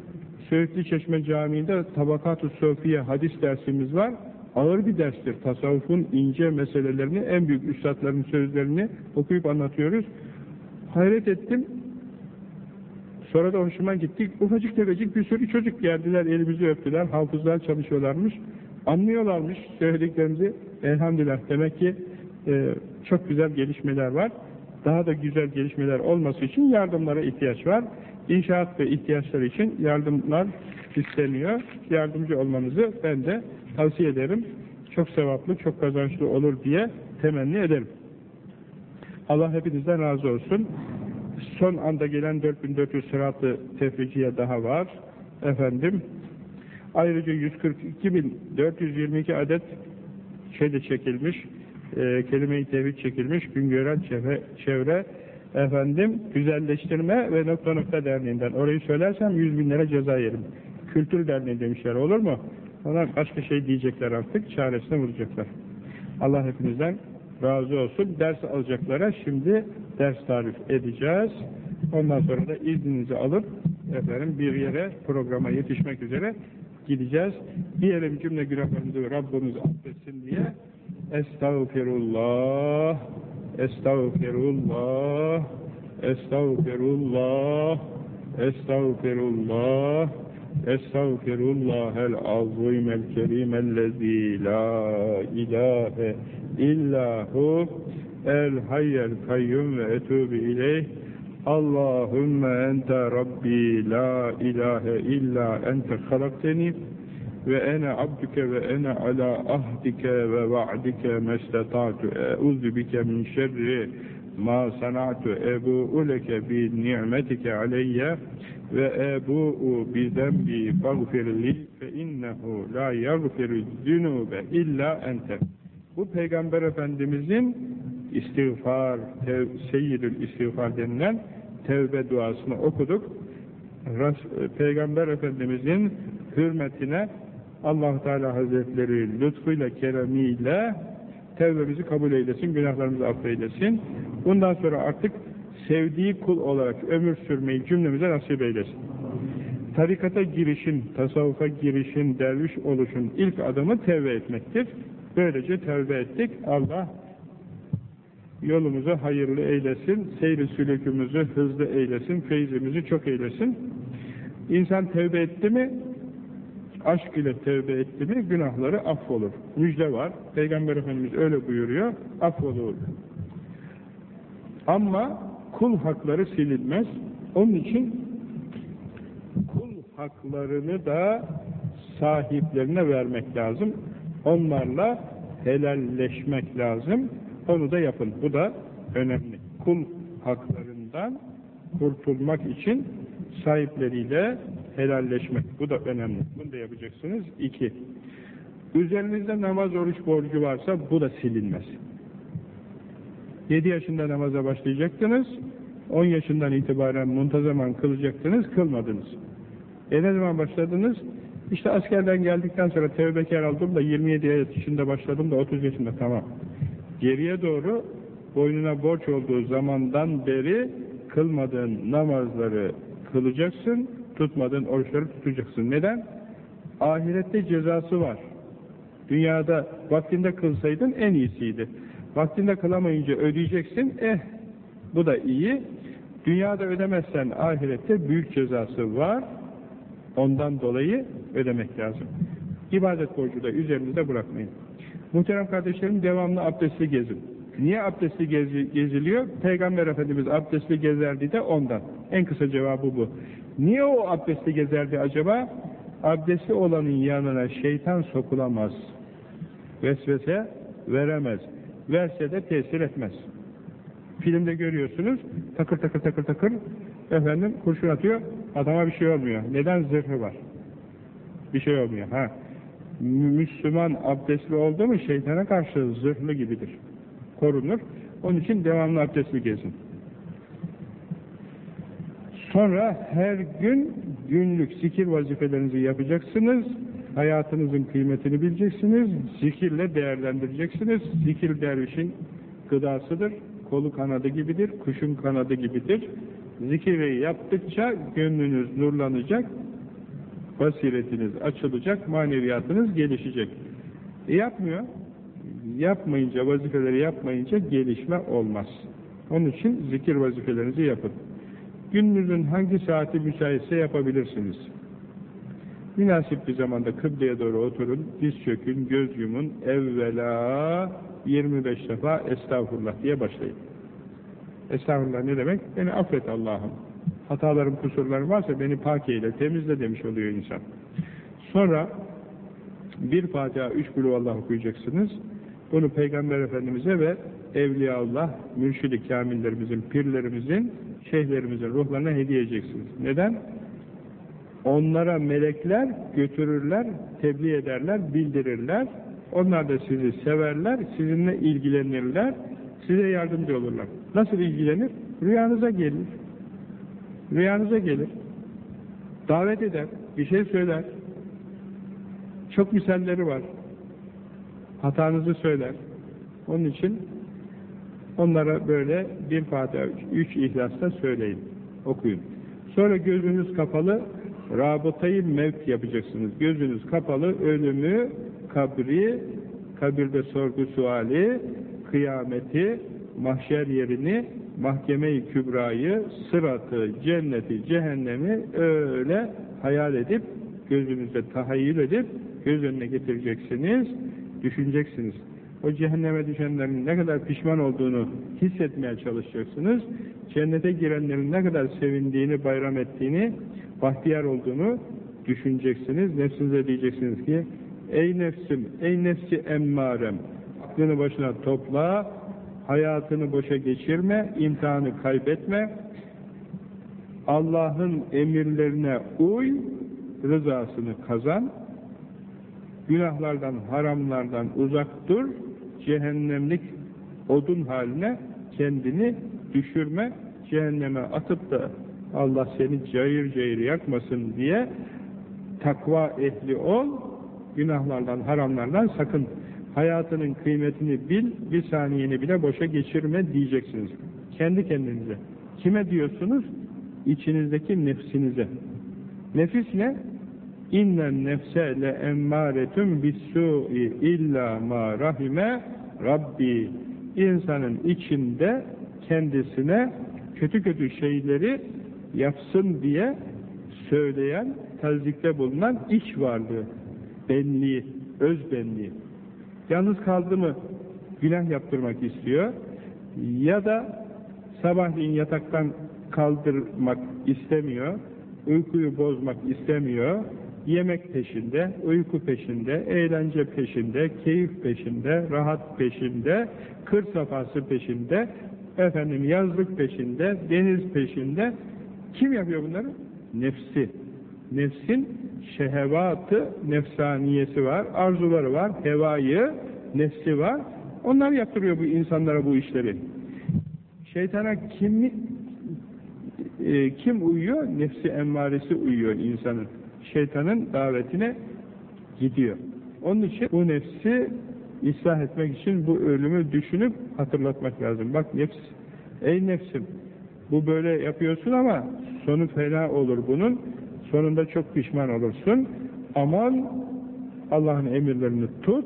Söğütlü Çeşme Camii'nde Tabakat-ı Sofiye hadis dersimiz var. Ağır bir derstir. Tasavvufun ince meselelerini, en büyük üstadların sözlerini okuyup anlatıyoruz. Hayret ettim. Sonra da hoşuma gittik. Ufacık tefecik bir sürü çocuk geldiler, elimizi öptüler. Hafızlar çalışıyorlarmış. Anlıyorlarmış söylediklerimizi. Elhamdülillah. Demek ki e, çok güzel gelişmeler var. Daha da güzel gelişmeler olması için yardımlara ihtiyaç var. İnşaat ve ihtiyaçlar için yardımlar isteniyor. Yardımcı olmanızı ben de tavsiye ederim. Çok sevaplı, çok kazançlı olur diye temenni ederim. Allah hepinizden razı olsun. Son anda gelen 4400 sıratı tefriciye daha var. Efendim, ayrıca 142.422 adet şeyde çekilmiş, e, kelime-i tevhid çekilmiş, Güngören çevre, çevre efendim, güzelleştirme ve nokta nokta derneğinden. Orayı söylersem 100 bin lira ceza yerim. Kültür derneği demişler, olur mu? Ona başka şey diyecekler artık, çaresine vuracaklar. Allah hepinizden razı olsun. Ders alacaklara şimdi ders tarif edeceğiz. Ondan sonra da izninizi alıp efendim bir yere programa yetişmek üzere gideceğiz. Diyelim cümle günahlarımızı Rabbimiz affetsin diye Estağfirullah Estağfirullah Estağfirullah Estağfirullah Estağfirullahel azimel kerimellezî la ilahe illahu el hayyel kayyum ve etûbü ileyh Allahümme ente Rabbi la ilahe illa ente halakteni ve ene abduke ve ene ala ahdike ve va'dike mestetatu e'udhu bike min şerri ma sana'tu. Ebu'u leke bi ni'metike aleyye ve ebu'u bi zembi fagfirli fe innehu la yagfiru zünube illa ente. Bu Peygamber Efendimizin istiğfar, seyyidül istiğfar denilen tevbe duasını okuduk. Peygamber Efendimizin hürmetine allah Teala Hazretleri lütfuyla, keremiyle tevbemizi kabul eylesin, günahlarımızı affeylesin. Bundan sonra artık sevdiği kul olarak ömür sürmeyi cümlemize nasip eylesin. Tarikata girişin, tasavvufa girişin, derviş oluşun ilk adımı tevbe etmektir. Böylece tevbe ettik. Allah yolumuzu hayırlı eylesin, seyri sülükümüzü hızlı eylesin, feyzimizi çok eylesin. İnsan tevbe etti mi, aşk ile tevbe etti mi günahları affolur. Müjde var. Peygamber Efendimiz öyle buyuruyor, affolur. Ama kul hakları silinmez. Onun için kul haklarını da sahiplerine vermek lazım. Onlarla helalleşmek lazım. Onu da yapın. Bu da önemli. Kul haklarından kurtulmak için sahipleriyle helalleşmek. Bu da önemli. Bunu da yapacaksınız. İki. Üzerinizde namaz oruç borcu varsa bu da silinmez. 7 yaşında namaza başlayacaktınız. 10 yaşından itibaren muntazaman kılacaktınız, kılmadınız. E ne zaman başladınız? İşte askerden geldikten sonra tevbekar oldum da 27 yaşında başladım da 30 yaşında tamam. Geriye doğru boynuna borç olduğu zamandan beri kılmadığın namazları kılacaksın, tutmadığın oruçları tutacaksın. Neden? Ahirette cezası var. Dünyada vaktinde kılsaydın en iyisiydi. Vaktinde kılamayınca ödeyeceksin, eh bu da iyi. Dünyada ödemezsen ahirette büyük cezası var. Ondan dolayı ödemek lazım. İbadet borcu da üzerinizde bırakmayın. Muhterem kardeşlerim devamlı abdestli gezin. Niye abdestli gezi, geziliyor? Peygamber Efendimiz abdestli gezerdi de ondan. En kısa cevabı bu. Niye o abdestli gezerdi acaba? Abdestli olanın yanına şeytan sokulamaz. Vesvese veremez. Verse de tesir etmez. Filmde görüyorsunuz, takır takır takır takır, efendim kurşun atıyor, adama bir şey olmuyor. Neden? Zırhı var. Bir şey olmuyor. Ha. Müslüman abdestli oldu mu şeytana karşı zırhlı gibidir. Korunur. Onun için devamlı abdestli gezin. Sonra her gün günlük zikir vazifelerinizi yapacaksınız. Hayatınızın kıymetini bileceksiniz. Zikirle değerlendireceksiniz. Zikir dervişin gıdasıdır. Kolu kanadı gibidir. Kuşun kanadı gibidir. Zikiri yaptıkça gönlünüz nurlanacak. Basiretiniz açılacak. Maneviyatınız gelişecek. E yapmıyor. Yapmayınca, vazifeleri yapmayınca gelişme olmaz. Onun için zikir vazifelerinizi yapın. Gününüzün hangi saati müsaitse yapabilirsiniz. Münasip bir zamanda kıbleye doğru oturun, diz çökün, göz yumun, evvela 25 defa estağfurullah diye başlayın. Estağfurullah ne demek? Beni affet Allah'ım. Hatalarım, kusurlarım varsa beni pak eyle, temizle demiş oluyor insan. Sonra bir Fatiha, üç Allah okuyacaksınız. Bunu Peygamber Efendimiz'e ve Evliyaullah, mürşidi kamillerimizin, pirlerimizin, şeyhlerimizin ruhlarına hediye edeceksiniz. Neden? Onlara melekler götürürler, tebliğ ederler, bildirirler. Onlar da sizi severler, sizinle ilgilenirler, size yardımcı olurlar. Nasıl ilgilenir? Rüyanıza gelir. Rüyanıza gelir. Davet eder, bir şey söyler. Çok misalleri var. Hatanızı söyler. Onun için onlara böyle bir Fatiha, üç İhlas'ta söyleyin, okuyun. Sonra gözünüz kapalı, rabıtayı mevt yapacaksınız. Gözünüz kapalı, ölümü, kabri, kabirde sorgu suali, kıyameti, mahşer yerini, mahkeme-i kübrayı, sıratı, cenneti, cehennemi öyle hayal edip, gözünüzde tahayyül edip, göz önüne getireceksiniz, düşüneceksiniz. O cehenneme düşenlerin ne kadar pişman olduğunu hissetmeye çalışacaksınız. Cennete girenlerin ne kadar sevindiğini, bayram ettiğini, bahtiyar olduğunu düşüneceksiniz. Nefsinize diyeceksiniz ki, ey nefsim, ey nefsi emmarem, aklını başına topla, hayatını boşa geçirme, imtihanı kaybetme, Allah'ın emirlerine uy, rızasını kazan, günahlardan, haramlardan uzak dur, cehennemlik odun haline kendini düşürme, cehenneme atıp da Allah seni cayır cayır yakmasın diye takva ehli ol, günahlardan, haramlardan sakın. Hayatının kıymetini bil, bir saniyeni bile boşa geçirme diyeceksiniz. Kendi kendinize. Kime diyorsunuz? İçinizdeki nefsinize. Nefis ne? İnnen nefse le emmâretun bis-sû'i illa ma rahime Rabbi. İnsanın içinde kendisine kötü kötü şeyleri yapsın diye söyleyen, tazikte bulunan iç varlığı, benliği, öz benliği. Yalnız kaldı mı günah yaptırmak istiyor ya da sabahleyin yataktan kaldırmak istemiyor, uykuyu bozmak istemiyor, yemek peşinde, uyku peşinde, eğlence peşinde, keyif peşinde, rahat peşinde, kır safhası peşinde, efendim yazlık peşinde, deniz peşinde. Kim yapıyor bunları? Nefsi. Nefsin şehevatı, nefsaniyesi var, arzuları var, hevayı, nefsi var. Onlar yaptırıyor bu insanlara bu işleri. Şeytana kim e, kim uyuyor? Nefsi emmaresi uyuyor insanın. Şeytanın davetine gidiyor. Onun için bu nefsi ıslah etmek için bu ölümü düşünüp hatırlatmak lazım. Bak nefs, ey nefsim bu böyle yapıyorsun ama sonu fena olur bunun. Sonunda çok pişman olursun. Aman Allah'ın emirlerini tut,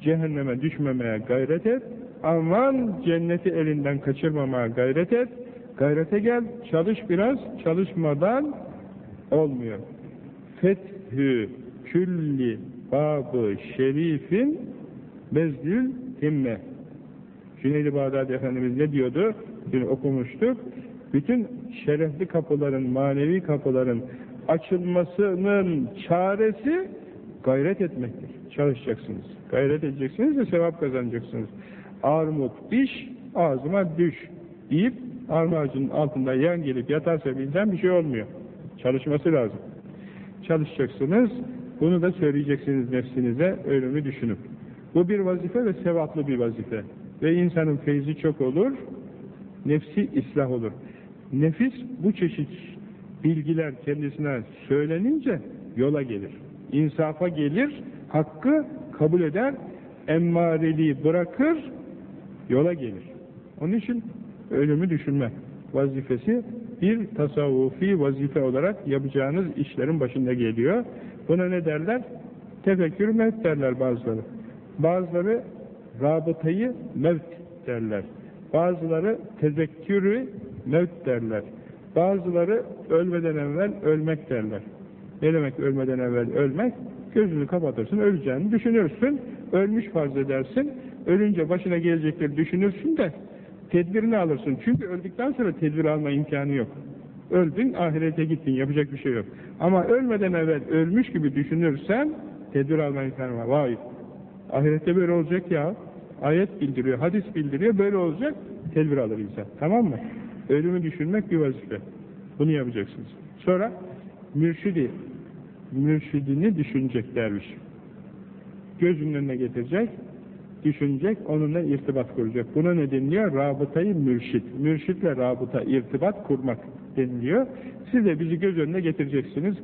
cehenneme düşmemeye gayret et, aman cenneti elinden kaçırmamaya gayret et, gayrete gel, çalış biraz, çalışmadan olmuyor. Fethü külli babı şerifin bezdül himme. Cüneydi Bağdadi Efendimiz ne diyordu? Dün okumuştuk. Bütün şerefli kapıların, manevi kapıların açılmasının çaresi gayret etmektir. Çalışacaksınız. Gayret edeceksiniz ve sevap kazanacaksınız. Armut piş, ağzıma düş deyip armut ağacının altında yan gelip yatarsa bilsen bir şey olmuyor. Çalışması lazım. Çalışacaksınız. Bunu da söyleyeceksiniz nefsinize, ölümü düşünüp. Bu bir vazife ve sevaplı bir vazife. Ve insanın feyzi çok olur, nefsi ıslah olur. Nefis bu çeşit bilgiler kendisine söylenince yola gelir. İnsafa gelir, hakkı kabul eder, emmareliği bırakır, yola gelir. Onun için ölümü düşünme vazifesi bir tasavvufi vazife olarak yapacağınız işlerin başında geliyor. Buna ne derler? Tefekkür mevt derler bazıları. Bazıları rabıtayı mevt derler. Bazıları tezekkürü mevt derler. Bazıları ölmeden evvel ölmek derler. Ne demek ölmeden evvel ölmek? Gözünü kapatırsın, öleceğini düşünürsün, ölmüş farz edersin, ölünce başına gelecekleri düşünürsün de tedbirini alırsın. Çünkü öldükten sonra tedbir alma imkanı yok. Öldün, ahirete gittin, yapacak bir şey yok. Ama ölmeden evvel ölmüş gibi düşünürsen, tedbir alma imkanı var. Vay, ahirette böyle olacak ya. Ayet bildiriyor, hadis bildiriyor, böyle olacak, tedbir alır insan. Tamam mı? Ölümü düşünmek bir vazife. Bunu yapacaksınız. Sonra mürşidi, mürşidini düşünecek derviş. Gözünün önüne getirecek, düşünecek, onunla irtibat kuracak. Buna ne deniliyor? Rabıtayı mürşit. Mürşitle rabıta, irtibat kurmak deniliyor. Siz de bizi göz önüne getireceksiniz.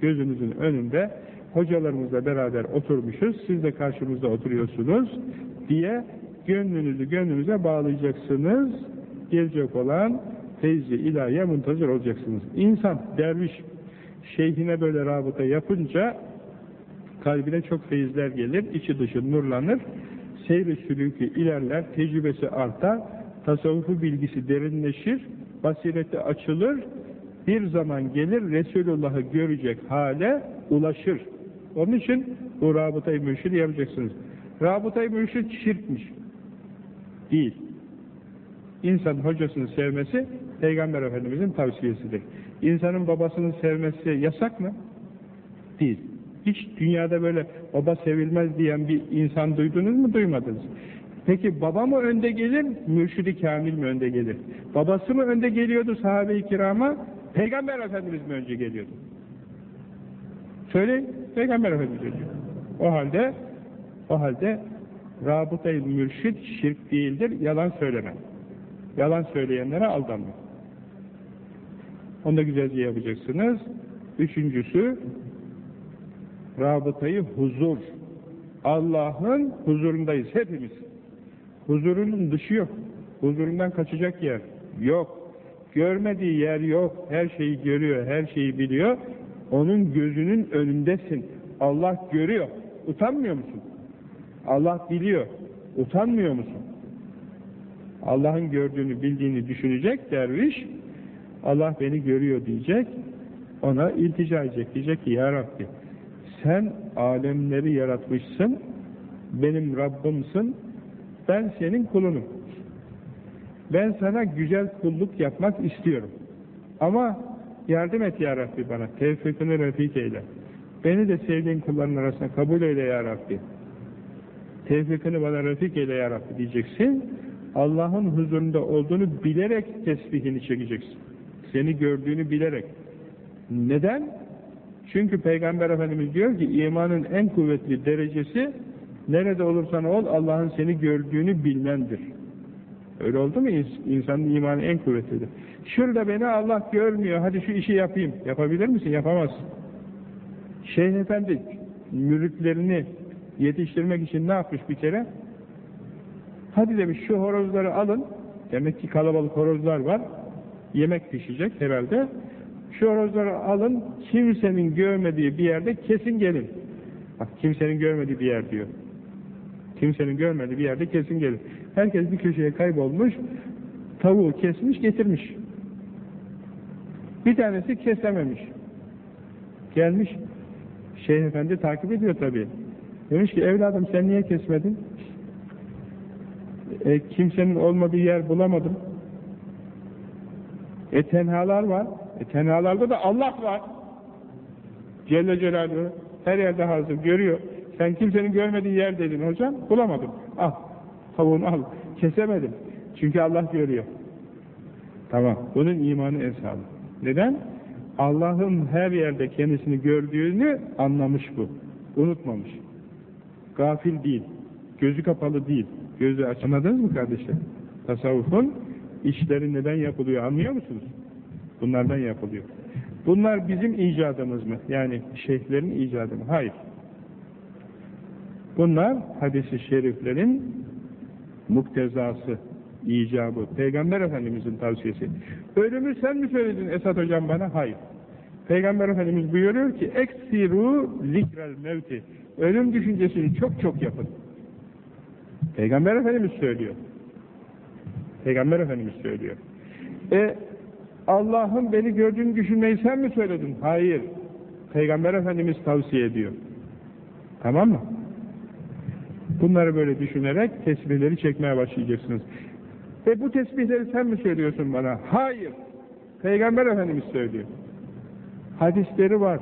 Gözünüzün önünde hocalarımızla beraber oturmuşuz, siz de karşımızda oturuyorsunuz diye gönlünüzü gönlünüze bağlayacaksınız. Gelecek olan feyzi ilahiye muntazır olacaksınız. İnsan, derviş, şeyhine böyle rabıta yapınca kalbine çok feyizler gelir, içi dışı nurlanır, seyri sülükü ilerler, tecrübesi artar, tasavvufu bilgisi derinleşir, basireti açılır, bir zaman gelir Resulullah'ı görecek hale ulaşır. Onun için bu rabıtayı mürşid yapacaksınız. Rabıtayı mürşid şirkmiş. Değil. İnsan hocasını sevmesi Peygamber Efendimizin tavsiyesidir. İnsanın babasını sevmesi yasak mı? Değil. Hiç dünyada böyle baba sevilmez diyen bir insan duydunuz mu duymadınız? Peki baba mı önde gelir, mürşidi kamil mi önde gelir? Babası mı önde geliyordu sahabe-i kirama, Peygamber Efendimiz mi önce geliyordu? Söyleyin, Peygamber Efendimiz önce. O halde, o halde rabıta-i mürşid şirk değildir, yalan söyleme. Yalan söyleyenlere aldanma. Onu da güzelce yapacaksınız. Üçüncüsü, rabıtayı huzur. Allah'ın huzurundayız hepimiz. Huzurunun dışı yok. Huzurundan kaçacak yer yok. Görmediği yer yok. Her şeyi görüyor, her şeyi biliyor. Onun gözünün önündesin. Allah görüyor. Utanmıyor musun? Allah biliyor. Utanmıyor musun? Allah'ın gördüğünü, bildiğini düşünecek derviş, Allah beni görüyor diyecek, ona iltica edecek. Diyecek ki, Ya Rabbi, sen alemleri yaratmışsın, benim Rabbimsin, ben senin kulunum. Ben sana güzel kulluk yapmak istiyorum. Ama yardım et Ya Rabbi bana, tevfikini refik eyle. Beni de sevdiğin kulların arasına kabul eyle Ya Rabbi. Tevfikini bana refik eyle Ya Rabbi diyeceksin. Allah'ın huzurunda olduğunu bilerek tesbihini çekeceksin. Seni gördüğünü bilerek. Neden? Çünkü Peygamber Efendimiz diyor ki imanın en kuvvetli derecesi nerede olursan ol Allah'ın seni gördüğünü bilmendir. Öyle oldu mu insanın imanı en kuvvetlidir. Şurada beni Allah görmüyor hadi şu işi yapayım. Yapabilir misin? Yapamazsın. Şeyh Efendi müritlerini yetiştirmek için ne yapmış bir kere? Hadi demiş şu horozları alın. Demek ki kalabalık horozlar var. Yemek pişecek herhalde. Şu horozları alın. Kimsenin görmediği bir yerde kesin gelin. Bak kimsenin görmediği bir yer diyor. Kimsenin görmediği bir yerde kesin gelin. Herkes bir köşeye kaybolmuş. Tavuğu kesmiş getirmiş. Bir tanesi kesememiş. Gelmiş. Şeyh Efendi takip ediyor tabii. Demiş ki evladım sen niye kesmedin? E, kimsenin olmadığı yer bulamadım. E tenhalar var. E tenhalarda da Allah var. Celle Celaluhu her yerde hazır görüyor. Sen kimsenin görmediği yer dedin hocam. Bulamadım. Al. Tavuğunu al. Kesemedim. Çünkü Allah görüyor. Tamam. Bunun imanı en. Neden? Allah'ın her yerde kendisini gördüğünü anlamış bu. Unutmamış. Gafil değil. Gözü kapalı değil. Gözü aç. Anladınız mı kardeşler? Tasavvufun işleri neden yapılıyor anlıyor musunuz? Bunlardan yapılıyor. Bunlar bizim icadımız mı? Yani şeyhlerin icadı mı? Hayır. Bunlar hadisi şeriflerin muktezası, icabı. Peygamber Efendimizin tavsiyesi. Ölümü sen mi söyledin Esat Hocam bana? Hayır. Peygamber Efendimiz buyuruyor ki eksiru zikrel mevti. Ölüm düşüncesini çok çok yapın. Peygamber Efendimiz söylüyor. Peygamber Efendimiz söylüyor. E Allah'ın beni gördüğünü düşünmeyi sen mi söyledin? Hayır. Peygamber Efendimiz tavsiye ediyor. Tamam mı? Bunları böyle düşünerek tesbihleri çekmeye başlayacaksınız. E bu tesbihleri sen mi söylüyorsun bana? Hayır. Peygamber Efendimiz söylüyor. Hadisleri var.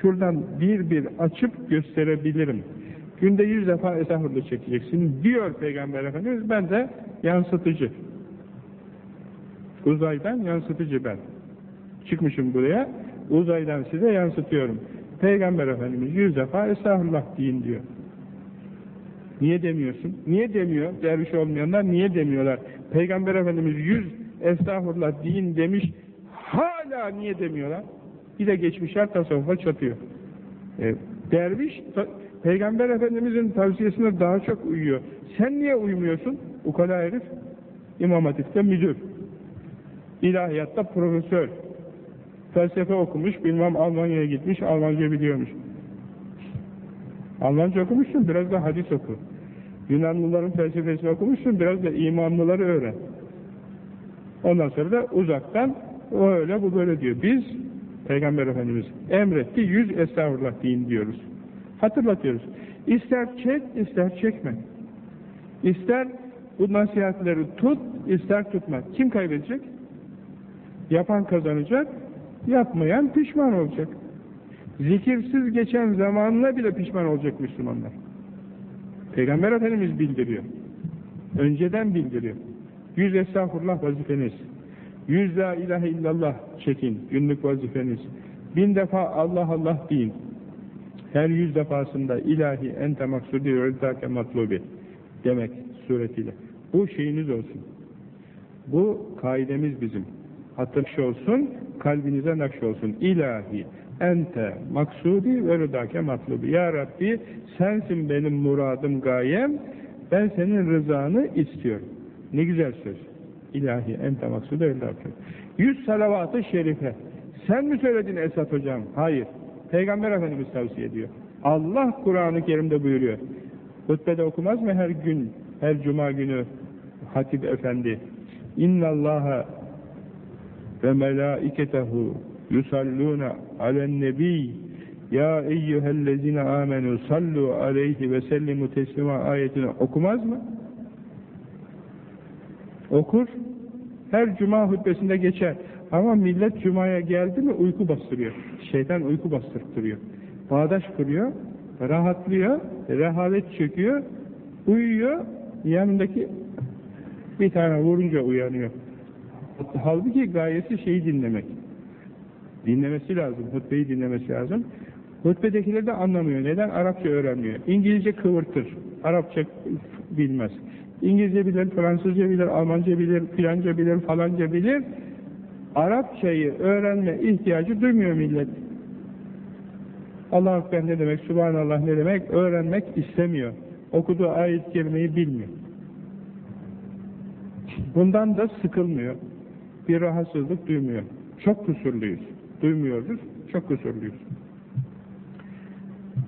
Şuradan bir bir açıp gösterebilirim. Günde yüz defa estağfurullah çekeceksin diyor Peygamber Efendimiz. Ben de yansıtıcı. Uzaydan yansıtıcı ben. Çıkmışım buraya, uzaydan size yansıtıyorum. Peygamber Efendimiz yüz defa estağfurullah deyin diyor. Niye demiyorsun? Niye demiyor? Derviş olmayanlar niye demiyorlar? Peygamber Efendimiz yüz estağfurullah deyin demiş, hala niye demiyorlar? Bir de geçmişler tasavvufa çatıyor. E, derviş, Peygamber Efendimizin tavsiyesine daha çok uyuyor. Sen niye uymuyorsun? Ukala herif. İmam Hatip'te müdür. İlahiyatta profesör. Felsefe okumuş, bilmem Almanya'ya gitmiş, Almanca biliyormuş. Almanca okumuşsun, biraz da hadis oku. Yunanlıların felsefesini okumuşsun, biraz da imanlıları öğren. Ondan sonra da uzaktan o öyle bu böyle diyor. Biz Peygamber Efendimiz emretti, yüz estağfurullah deyin diyoruz. Hatırlatıyoruz. İster çek, ister çekme. İster bu nasihatleri tut, ister tutma. Kim kaybedecek? Yapan kazanacak, yapmayan pişman olacak. Zikirsiz geçen zamanla bile pişman olacak Müslümanlar. Peygamber Efendimiz bildiriyor. Önceden bildiriyor. Yüz estağfurullah vazifeniz. Yüz la ilahe illallah çekin. Günlük vazifeniz. Bin defa Allah Allah deyin. Her yüz defasında ilahi ente maksudi ültake matlubi demek suretiyle. Bu şeyiniz olsun. Bu kaidemiz bizim. Hatırlamış olsun, kalbinize nakş olsun. İlahi, ente, maksudi ve rıdake matlubi. Ya Rabbi, sensin benim muradım, gayem, ben senin rızanı istiyorum. Ne güzel söz. İlahi, ente, maksudi ve rıdake. Yüz salavat-ı şerife. Sen mi söyledin Esat hocam? Hayır. Peygamber Efendimiz tavsiye ediyor. Allah Kur'an-ı Kerim'de buyuruyor. Hutbede okumaz mı her gün, her cuma günü Hatip Efendi? İnna Allaha ve melaiketehu yusalluna alen nebi ya eyyühellezine amenu sallu aleyhi ve sellimu teslima ayetini okumaz mı? Okur. Her cuma hutbesinde geçer. Ama millet cumaya geldi mi uyku bastırıyor. Şeytan uyku bastırtırıyor. Bağdaş kuruyor, rahatlıyor, rehavet çöküyor, uyuyor, yanındaki bir tane vurunca uyanıyor. Halbuki gayesi şeyi dinlemek. Dinlemesi lazım, hutbeyi dinlemesi lazım. Hutbedekiler de anlamıyor. Neden? Arapça öğrenmiyor. İngilizce kıvırtır. Arapça bilmez. İngilizce bilir, Fransızca bilir, Almanca bilir, filanca bilir, falanca bilir. Arapçayı öğrenme ihtiyacı duymuyor millet. Allah Akbar ne demek, Subhanallah ne demek öğrenmek istemiyor. Okuduğu ayet kelimeyi bilmiyor. Bundan da sıkılmıyor. Bir rahatsızlık duymuyor. Çok kusurluyuz. Duymuyoruz, çok kusurluyuz.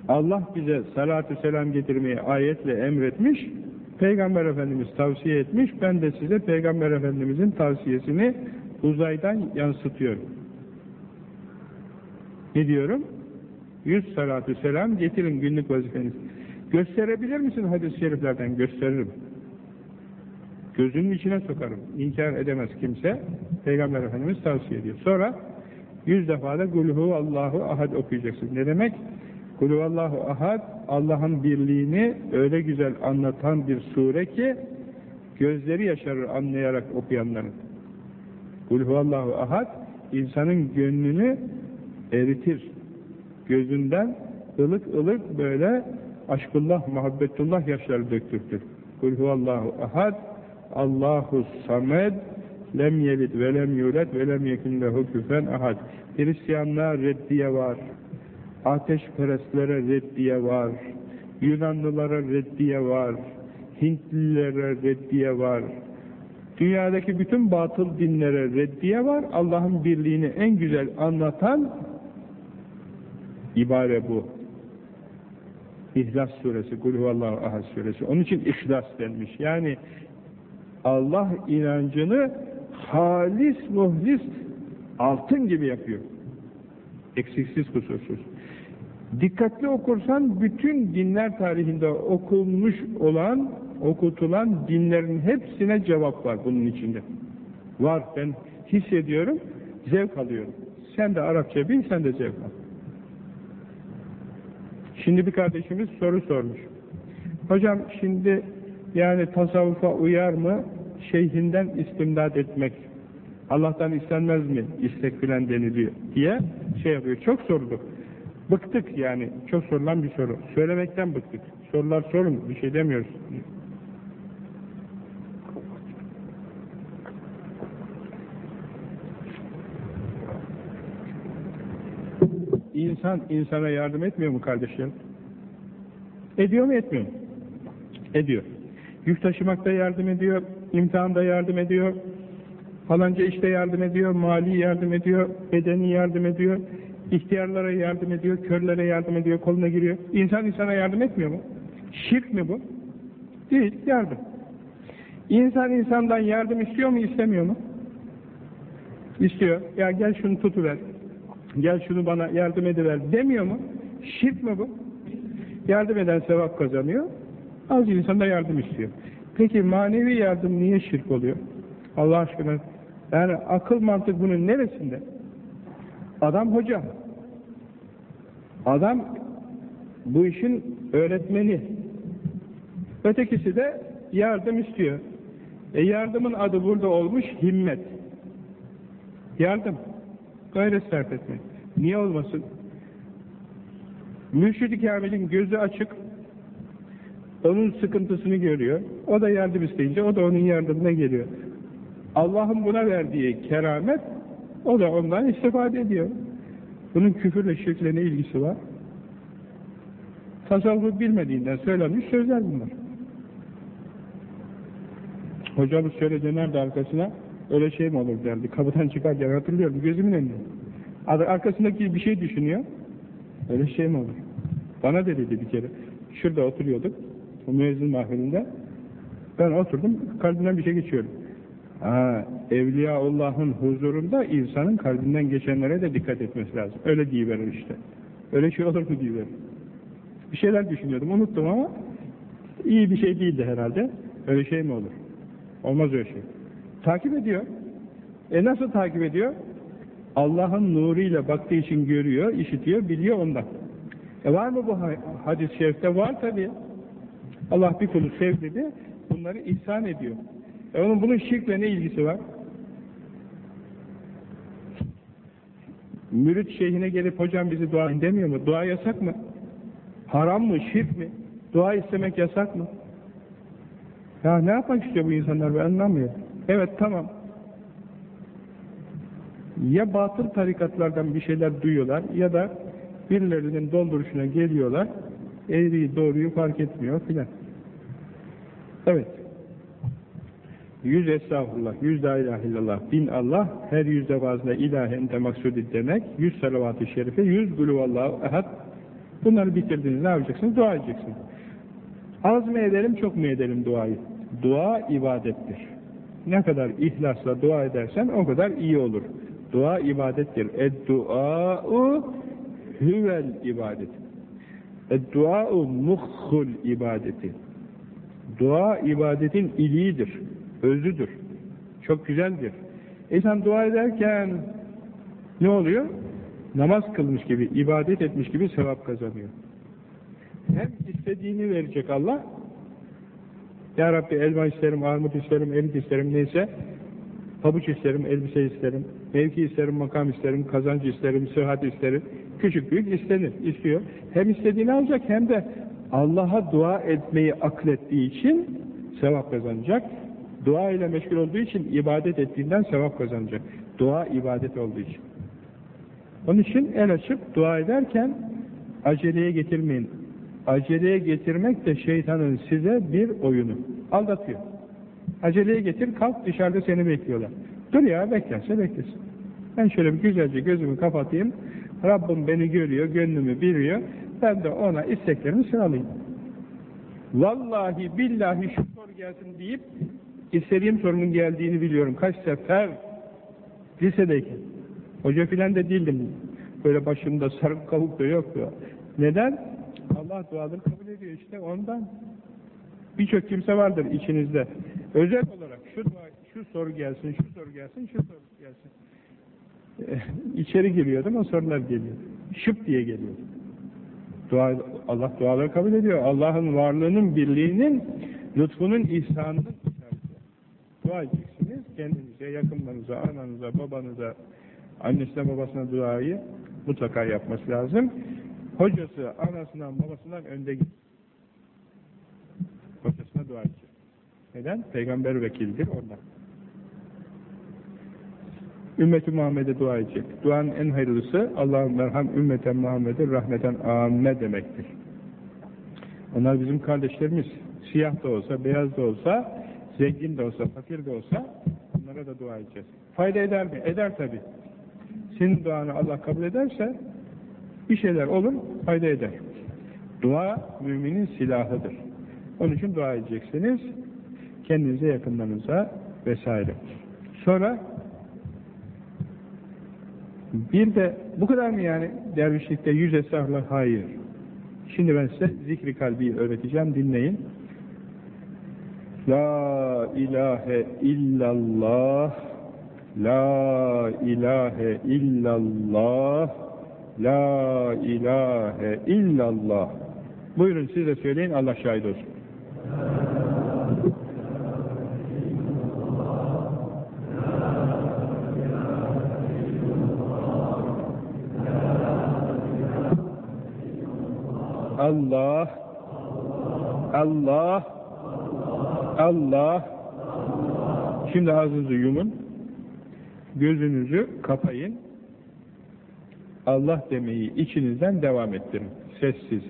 Allah bize salatü selam getirmeyi ayetle emretmiş, Peygamber Efendimiz tavsiye etmiş, ben de size Peygamber Efendimizin tavsiyesini uzaydan yansıtıyorum. Ne diyorum? Yüz salatü selam getirin günlük vazifeniz. Gösterebilir misin hadis-i şeriflerden? Gösteririm. Gözünün içine sokarım. İnkar edemez kimse. Peygamber Efendimiz tavsiye ediyor. Sonra yüz defa da Gulhu Allahu Ahad okuyacaksın. Ne demek? Gulhu Allahu Ahad Allah'ın birliğini öyle güzel anlatan bir sure ki gözleri yaşarır anlayarak okuyanların. Kul Allahu ahad insanın gönlünü eritir. Gözünden ılık ılık böyle aşkullah, muhabbetullah yaşları döktürtür. Kul Allahu ahad Allahu samed lem yelid ve lem yulet ve lem yekun lehu küfen ahad. Hristiyanlığa reddiye var. Ateşperestlere reddiye var. Yunanlılara reddiye var. Hintlilere reddiye var. Dünyadaki bütün batıl dinlere reddiye var. Allah'ın birliğini en güzel anlatan ibare bu. İhlas suresi, Kulhuvallahu Ahad suresi. Onun için ihlas denmiş. Yani Allah inancını halis, muhlis, altın gibi yapıyor. Eksiksiz, kusursuz. Dikkatli okursan bütün dinler tarihinde okunmuş olan okutulan dinlerin hepsine cevap var bunun içinde. Var, ben hissediyorum, zevk alıyorum. Sen de Arapça bil, sen de zevk al. Şimdi bir kardeşimiz soru sormuş. Hocam şimdi yani tasavvufa uyar mı şeyhinden istimdad etmek? Allah'tan istenmez mi istek filan deniliyor diye şey yapıyor. Çok sordu. Bıktık yani. Çok sorulan bir soru. Söylemekten bıktık. Sorular sorun. Bir şey demiyoruz. İnsan insana yardım etmiyor mu kardeşlerim? Ediyor mu etmiyor mu? Ediyor. Yük taşımakta yardım ediyor, imtihanda yardım ediyor, falanca işte yardım ediyor, mali yardım ediyor, bedeni yardım ediyor, ihtiyarlara yardım ediyor, körlere yardım ediyor, koluna giriyor. İnsan insana yardım etmiyor mu? Şirk mi bu? Değil, yardım. İnsan insandan yardım istiyor mu, istemiyor mu? İstiyor. Ya gel şunu tutuver, gel şunu bana yardım ediver demiyor mu? Şirk mi bu? Yardım eden sevap kazanıyor, az insan da yardım istiyor. Peki manevi yardım niye şirk oluyor? Allah aşkına, yani akıl mantık bunun neresinde? Adam hoca. Adam bu işin öğretmeni. Ötekisi de yardım istiyor. E yardımın adı burada olmuş himmet. Yardım. Gayret sarf etmek. Niye olmasın? Mürşid-i Kamil'in gözü açık. Onun sıkıntısını görüyor. O da yardım isteyince o da onun yardımına geliyor. Allah'ın buna verdiği keramet O da ondan istifade ediyor. Bunun küfürle şirkle ne ilgisi var? Tasavvufu bilmediğinden söylenmiş sözler bunlar. Hocamız şöyle dönerdi arkasına, öyle şey mi olur derdi. Kapıdan çıkarken hatırlıyorum, gözümün önünde. Arkasındaki bir şey düşünüyor, öyle şey mi olur? Bana dedi bir kere. Şurada oturuyorduk, o müezzin mahfilinde. Ben oturdum, kalbimden bir şey geçiyorum. Ha, Evliyaullah'ın huzurunda insanın kalbinden geçenlere de dikkat etmesi lazım. Öyle diyiverir işte. Öyle şey olur mu diyiverir. Bir şeyler düşünüyordum, unuttum ama iyi bir şey değildi herhalde. Öyle şey mi olur? Olmaz öyle şey. Takip ediyor. E nasıl takip ediyor? Allah'ın nuruyla baktığı için görüyor, işitiyor, biliyor ondan. E var mı bu hadis-i şerifte? Var tabi. Allah bir kulu sev dedi, bunları ihsan ediyor. E onun bunun şirkle ne ilgisi var? Mürit şeyhine gelip hocam bizi dua demiyor mu? Dua yasak mı? Haram mı? Şirk mi? Dua istemek yasak mı? Ya ne yapmak istiyor bu insanlar ben anlamıyorum. Evet tamam. Ya batıl tarikatlardan bir şeyler duyuyorlar ya da birilerinin dolduruşuna geliyorlar. Eğriyi doğruyu fark etmiyor filan. Evet. Yüz estağfurullah, yüz la ilahe illallah, bin Allah, her yüz defasında ilahe ente maksudi demek, yüz salavat-ı şerife, yüz gülüvallahu ehad. Bunları bitirdiniz, ne yapacaksınız? Dua edeceksiniz. Az mı edelim, çok mu edelim duayı? Dua ibadettir. Ne kadar ihlasla dua edersen o kadar iyi olur. Dua ibadettir. Ed-dua'u huvel ibadet. Ed-dua'u muhhul ibadeti. Dua ibadetin iliğidir, özüdür. Çok güzeldir. İnsan dua ederken ne oluyor? Namaz kılmış gibi, ibadet etmiş gibi sevap kazanıyor. Hem istediğini verecek Allah, Ya Rabbi elma isterim, armut isterim, erik isterim neyse, pabuç isterim, elbise isterim, mevki isterim, makam isterim, kazancı isterim, sıhhat isterim, küçük büyük istenir, istiyor. Hem istediğini alacak hem de Allah'a dua etmeyi aklettiği için sevap kazanacak. Dua ile meşgul olduğu için ibadet ettiğinden sevap kazanacak. Dua ibadet olduğu için. Onun için el açıp dua ederken aceleye getirmeyin. Aceleye getirmek de şeytanın size bir oyunu. Aldatıyor. Aceleye getir, kalk dışarıda seni bekliyorlar. Dur ya beklerse beklesin. Ben şöyle bir güzelce gözümü kapatayım. Rabbim beni görüyor, gönlümü biliyor. Ben de ona isteklerimi sıralayayım. Vallahi billahi şu soru gelsin deyip istediğim sorunun geldiğini biliyorum. Kaç sefer lisedeyken. Hoca filan da değildim. Böyle başımda sarık kavuk da yoktu. Neden? Allah duaları kabul ediyor işte ondan. Birçok kimse vardır içinizde. Özel olarak şu dua, şu soru gelsin, şu soru gelsin, şu soru gelsin. İçeri giriyordum, o sorular geliyor. Şıp diye geliyor. Dua, Allah duaları kabul ediyor. Allah'ın varlığının, birliğinin, lütfunun, ihsanının işareti. Dua edeceksiniz. Kendinize, yakınlarınıza, ananıza, babanıza, annesine, babasına duayı mutlaka yapması lazım. Hocası, anasından, babasından önde git. Hocasına dua edecek. Neden? Peygamber vekildir ondan. Ümmeti Muhammed'e dua edecek. Duanın en hayırlısı Allah'ın merham ümmeten Muhammed'e rahmeten amme demektir. Onlar bizim kardeşlerimiz. Siyah da olsa, beyaz da olsa, zengin de olsa, fakir de olsa onlara da dua edeceğiz. Fayda eder mi? Eder tabi. Senin duanı Allah kabul ederse bir şeyler olur, fayda eder. Dua müminin silahıdır. Onun için dua edeceksiniz. Kendinize, yakınlarınıza vesaire. Sonra bir de bu kadar mı yani dervişlikte yüz estağfurullah? Hayır. Şimdi ben size zikri kalbi öğreteceğim. Dinleyin. La ilahe illallah La ilahe illallah La ilahe illallah Buyurun siz de söyleyin Allah şahit olsun. Allah Allah Allah Şimdi ağzınızı yumun. gözünüzü kapayın. Allah demeyi içinizden devam ettirin. Sessiz.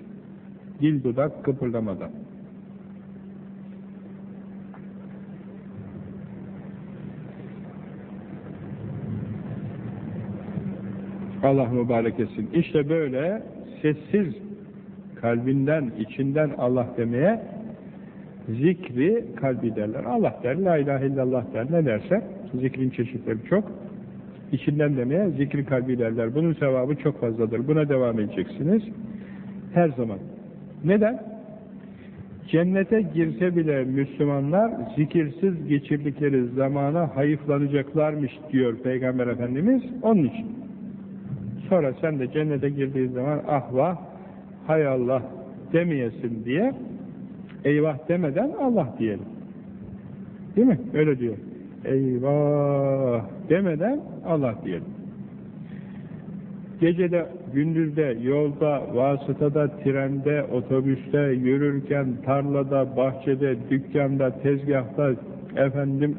Dil dudak kıpırdamadan. Allah mübarek etsin. İşte böyle sessiz kalbinden, içinden Allah demeye zikri kalbi derler. Allah der, la ilahe illallah der. Ne derse, zikrin çeşitleri çok. İçinden demeye zikri kalbi derler. Bunun sevabı çok fazladır. Buna devam edeceksiniz. Her zaman. Neden? Cennete girse bile Müslümanlar zikirsiz geçirdikleri zamana hayıflanacaklarmış diyor Peygamber Efendimiz. Onun için. Sonra sen de cennete girdiğin zaman ah vah, hay Allah demeyesin diye eyvah demeden Allah diyelim. Değil mi? Öyle diyor. Eyvah demeden Allah diyelim. Gecede, gündüzde, yolda, vasıtada, trende, otobüste, yürürken, tarlada, bahçede, dükkanda, tezgahta, efendim,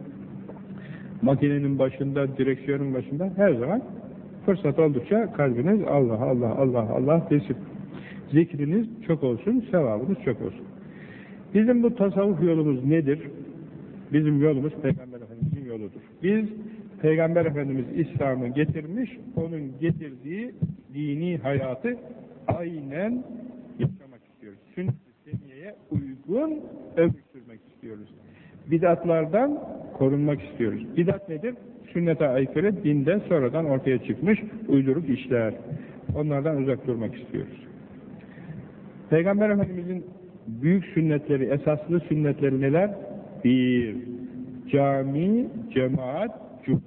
makinenin başında, direksiyonun başında her zaman fırsat oldukça kalbiniz Allah, Allah, Allah, Allah desin. Zikriniz çok olsun, sevabınız çok olsun. Bizim bu tasavvuf yolumuz nedir? Bizim yolumuz Peygamber yoludur. Biz Peygamber Efendimiz İslam'ı getirmiş, onun getirdiği dini hayatı aynen yaşamak istiyoruz. Sünnet-i seniyeye uygun ömür sürmek istiyoruz. Bidatlardan korunmak istiyoruz. Bidat nedir? Sünnete aykırı, dinde sonradan ortaya çıkmış uyduruk işler. Onlardan uzak durmak istiyoruz. Peygamber Efendimiz'in büyük sünnetleri, esaslı sünnetleri neler? Bir, cami, cemaat, cuma.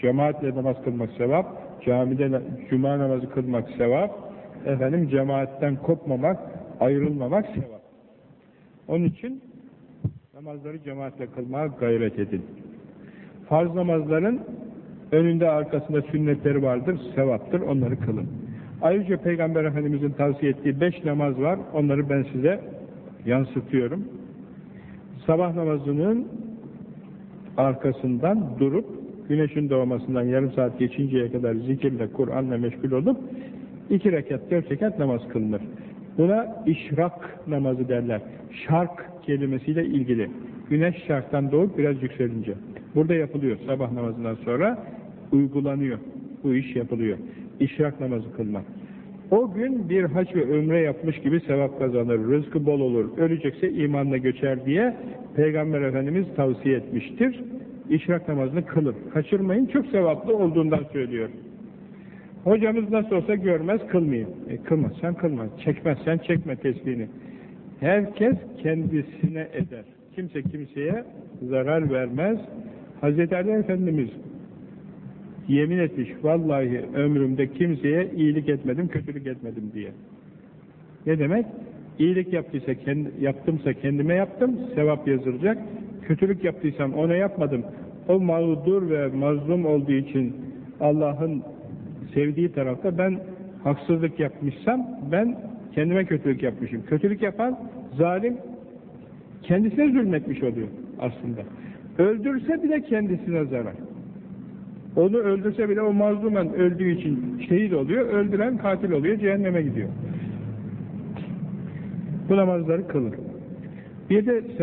Cemaatle namaz kılmak sevap, camide cuma namazı kılmak sevap, efendim cemaatten kopmamak, ayrılmamak sevap. Onun için namazları cemaatle kılmaya gayret edin. Farz namazların önünde arkasında sünnetleri vardır, sevaptır, onları kılın. Ayrıca Peygamber Efendimiz'in tavsiye ettiği beş namaz var, onları ben size yansıtıyorum. Sabah namazının arkasından durup, güneşin doğmasından yarım saat geçinceye kadar zikirle, Kur'an'la meşgul olup, iki rekat, dört rekat namaz kılınır. Buna işrak namazı derler. Şark kelimesiyle ilgili. Güneş şarktan doğup biraz yükselince. Burada yapılıyor sabah namazından sonra uygulanıyor. Bu iş yapılıyor. İşrak namazı kılmak. O gün bir hac ve ömre yapmış gibi sevap kazanır, rızkı bol olur, ölecekse imanla göçer diye Peygamber Efendimiz tavsiye etmiştir. İşrak namazını kılın. Kaçırmayın, çok sevaplı olduğundan söylüyor. Hocamız nasıl olsa görmez, kılmayın. E, kılma, sen kılma. Çekmez, sen çekme tesbihini. Herkes kendisine eder. Kimse kimseye zarar vermez. Hz. Ali Efendimiz yemin etmiş, vallahi ömrümde kimseye iyilik etmedim, kötülük etmedim diye. Ne demek? İyilik yaptıysa, kendi, yaptımsa kendime yaptım, sevap yazılacak. Kötülük yaptıysam ona yapmadım. O mağdur ve mazlum olduğu için Allah'ın sevdiği tarafta ben haksızlık yapmışsam ben kendime kötülük yapmışım. Kötülük yapan zalim kendisine zulmetmiş oluyor aslında. Öldürse bile kendisine zarar. Onu öldürse bile o mazlumen öldüğü için şehit oluyor, öldüren katil oluyor, cehenneme gidiyor. Bu namazları kılın. Bir de sevap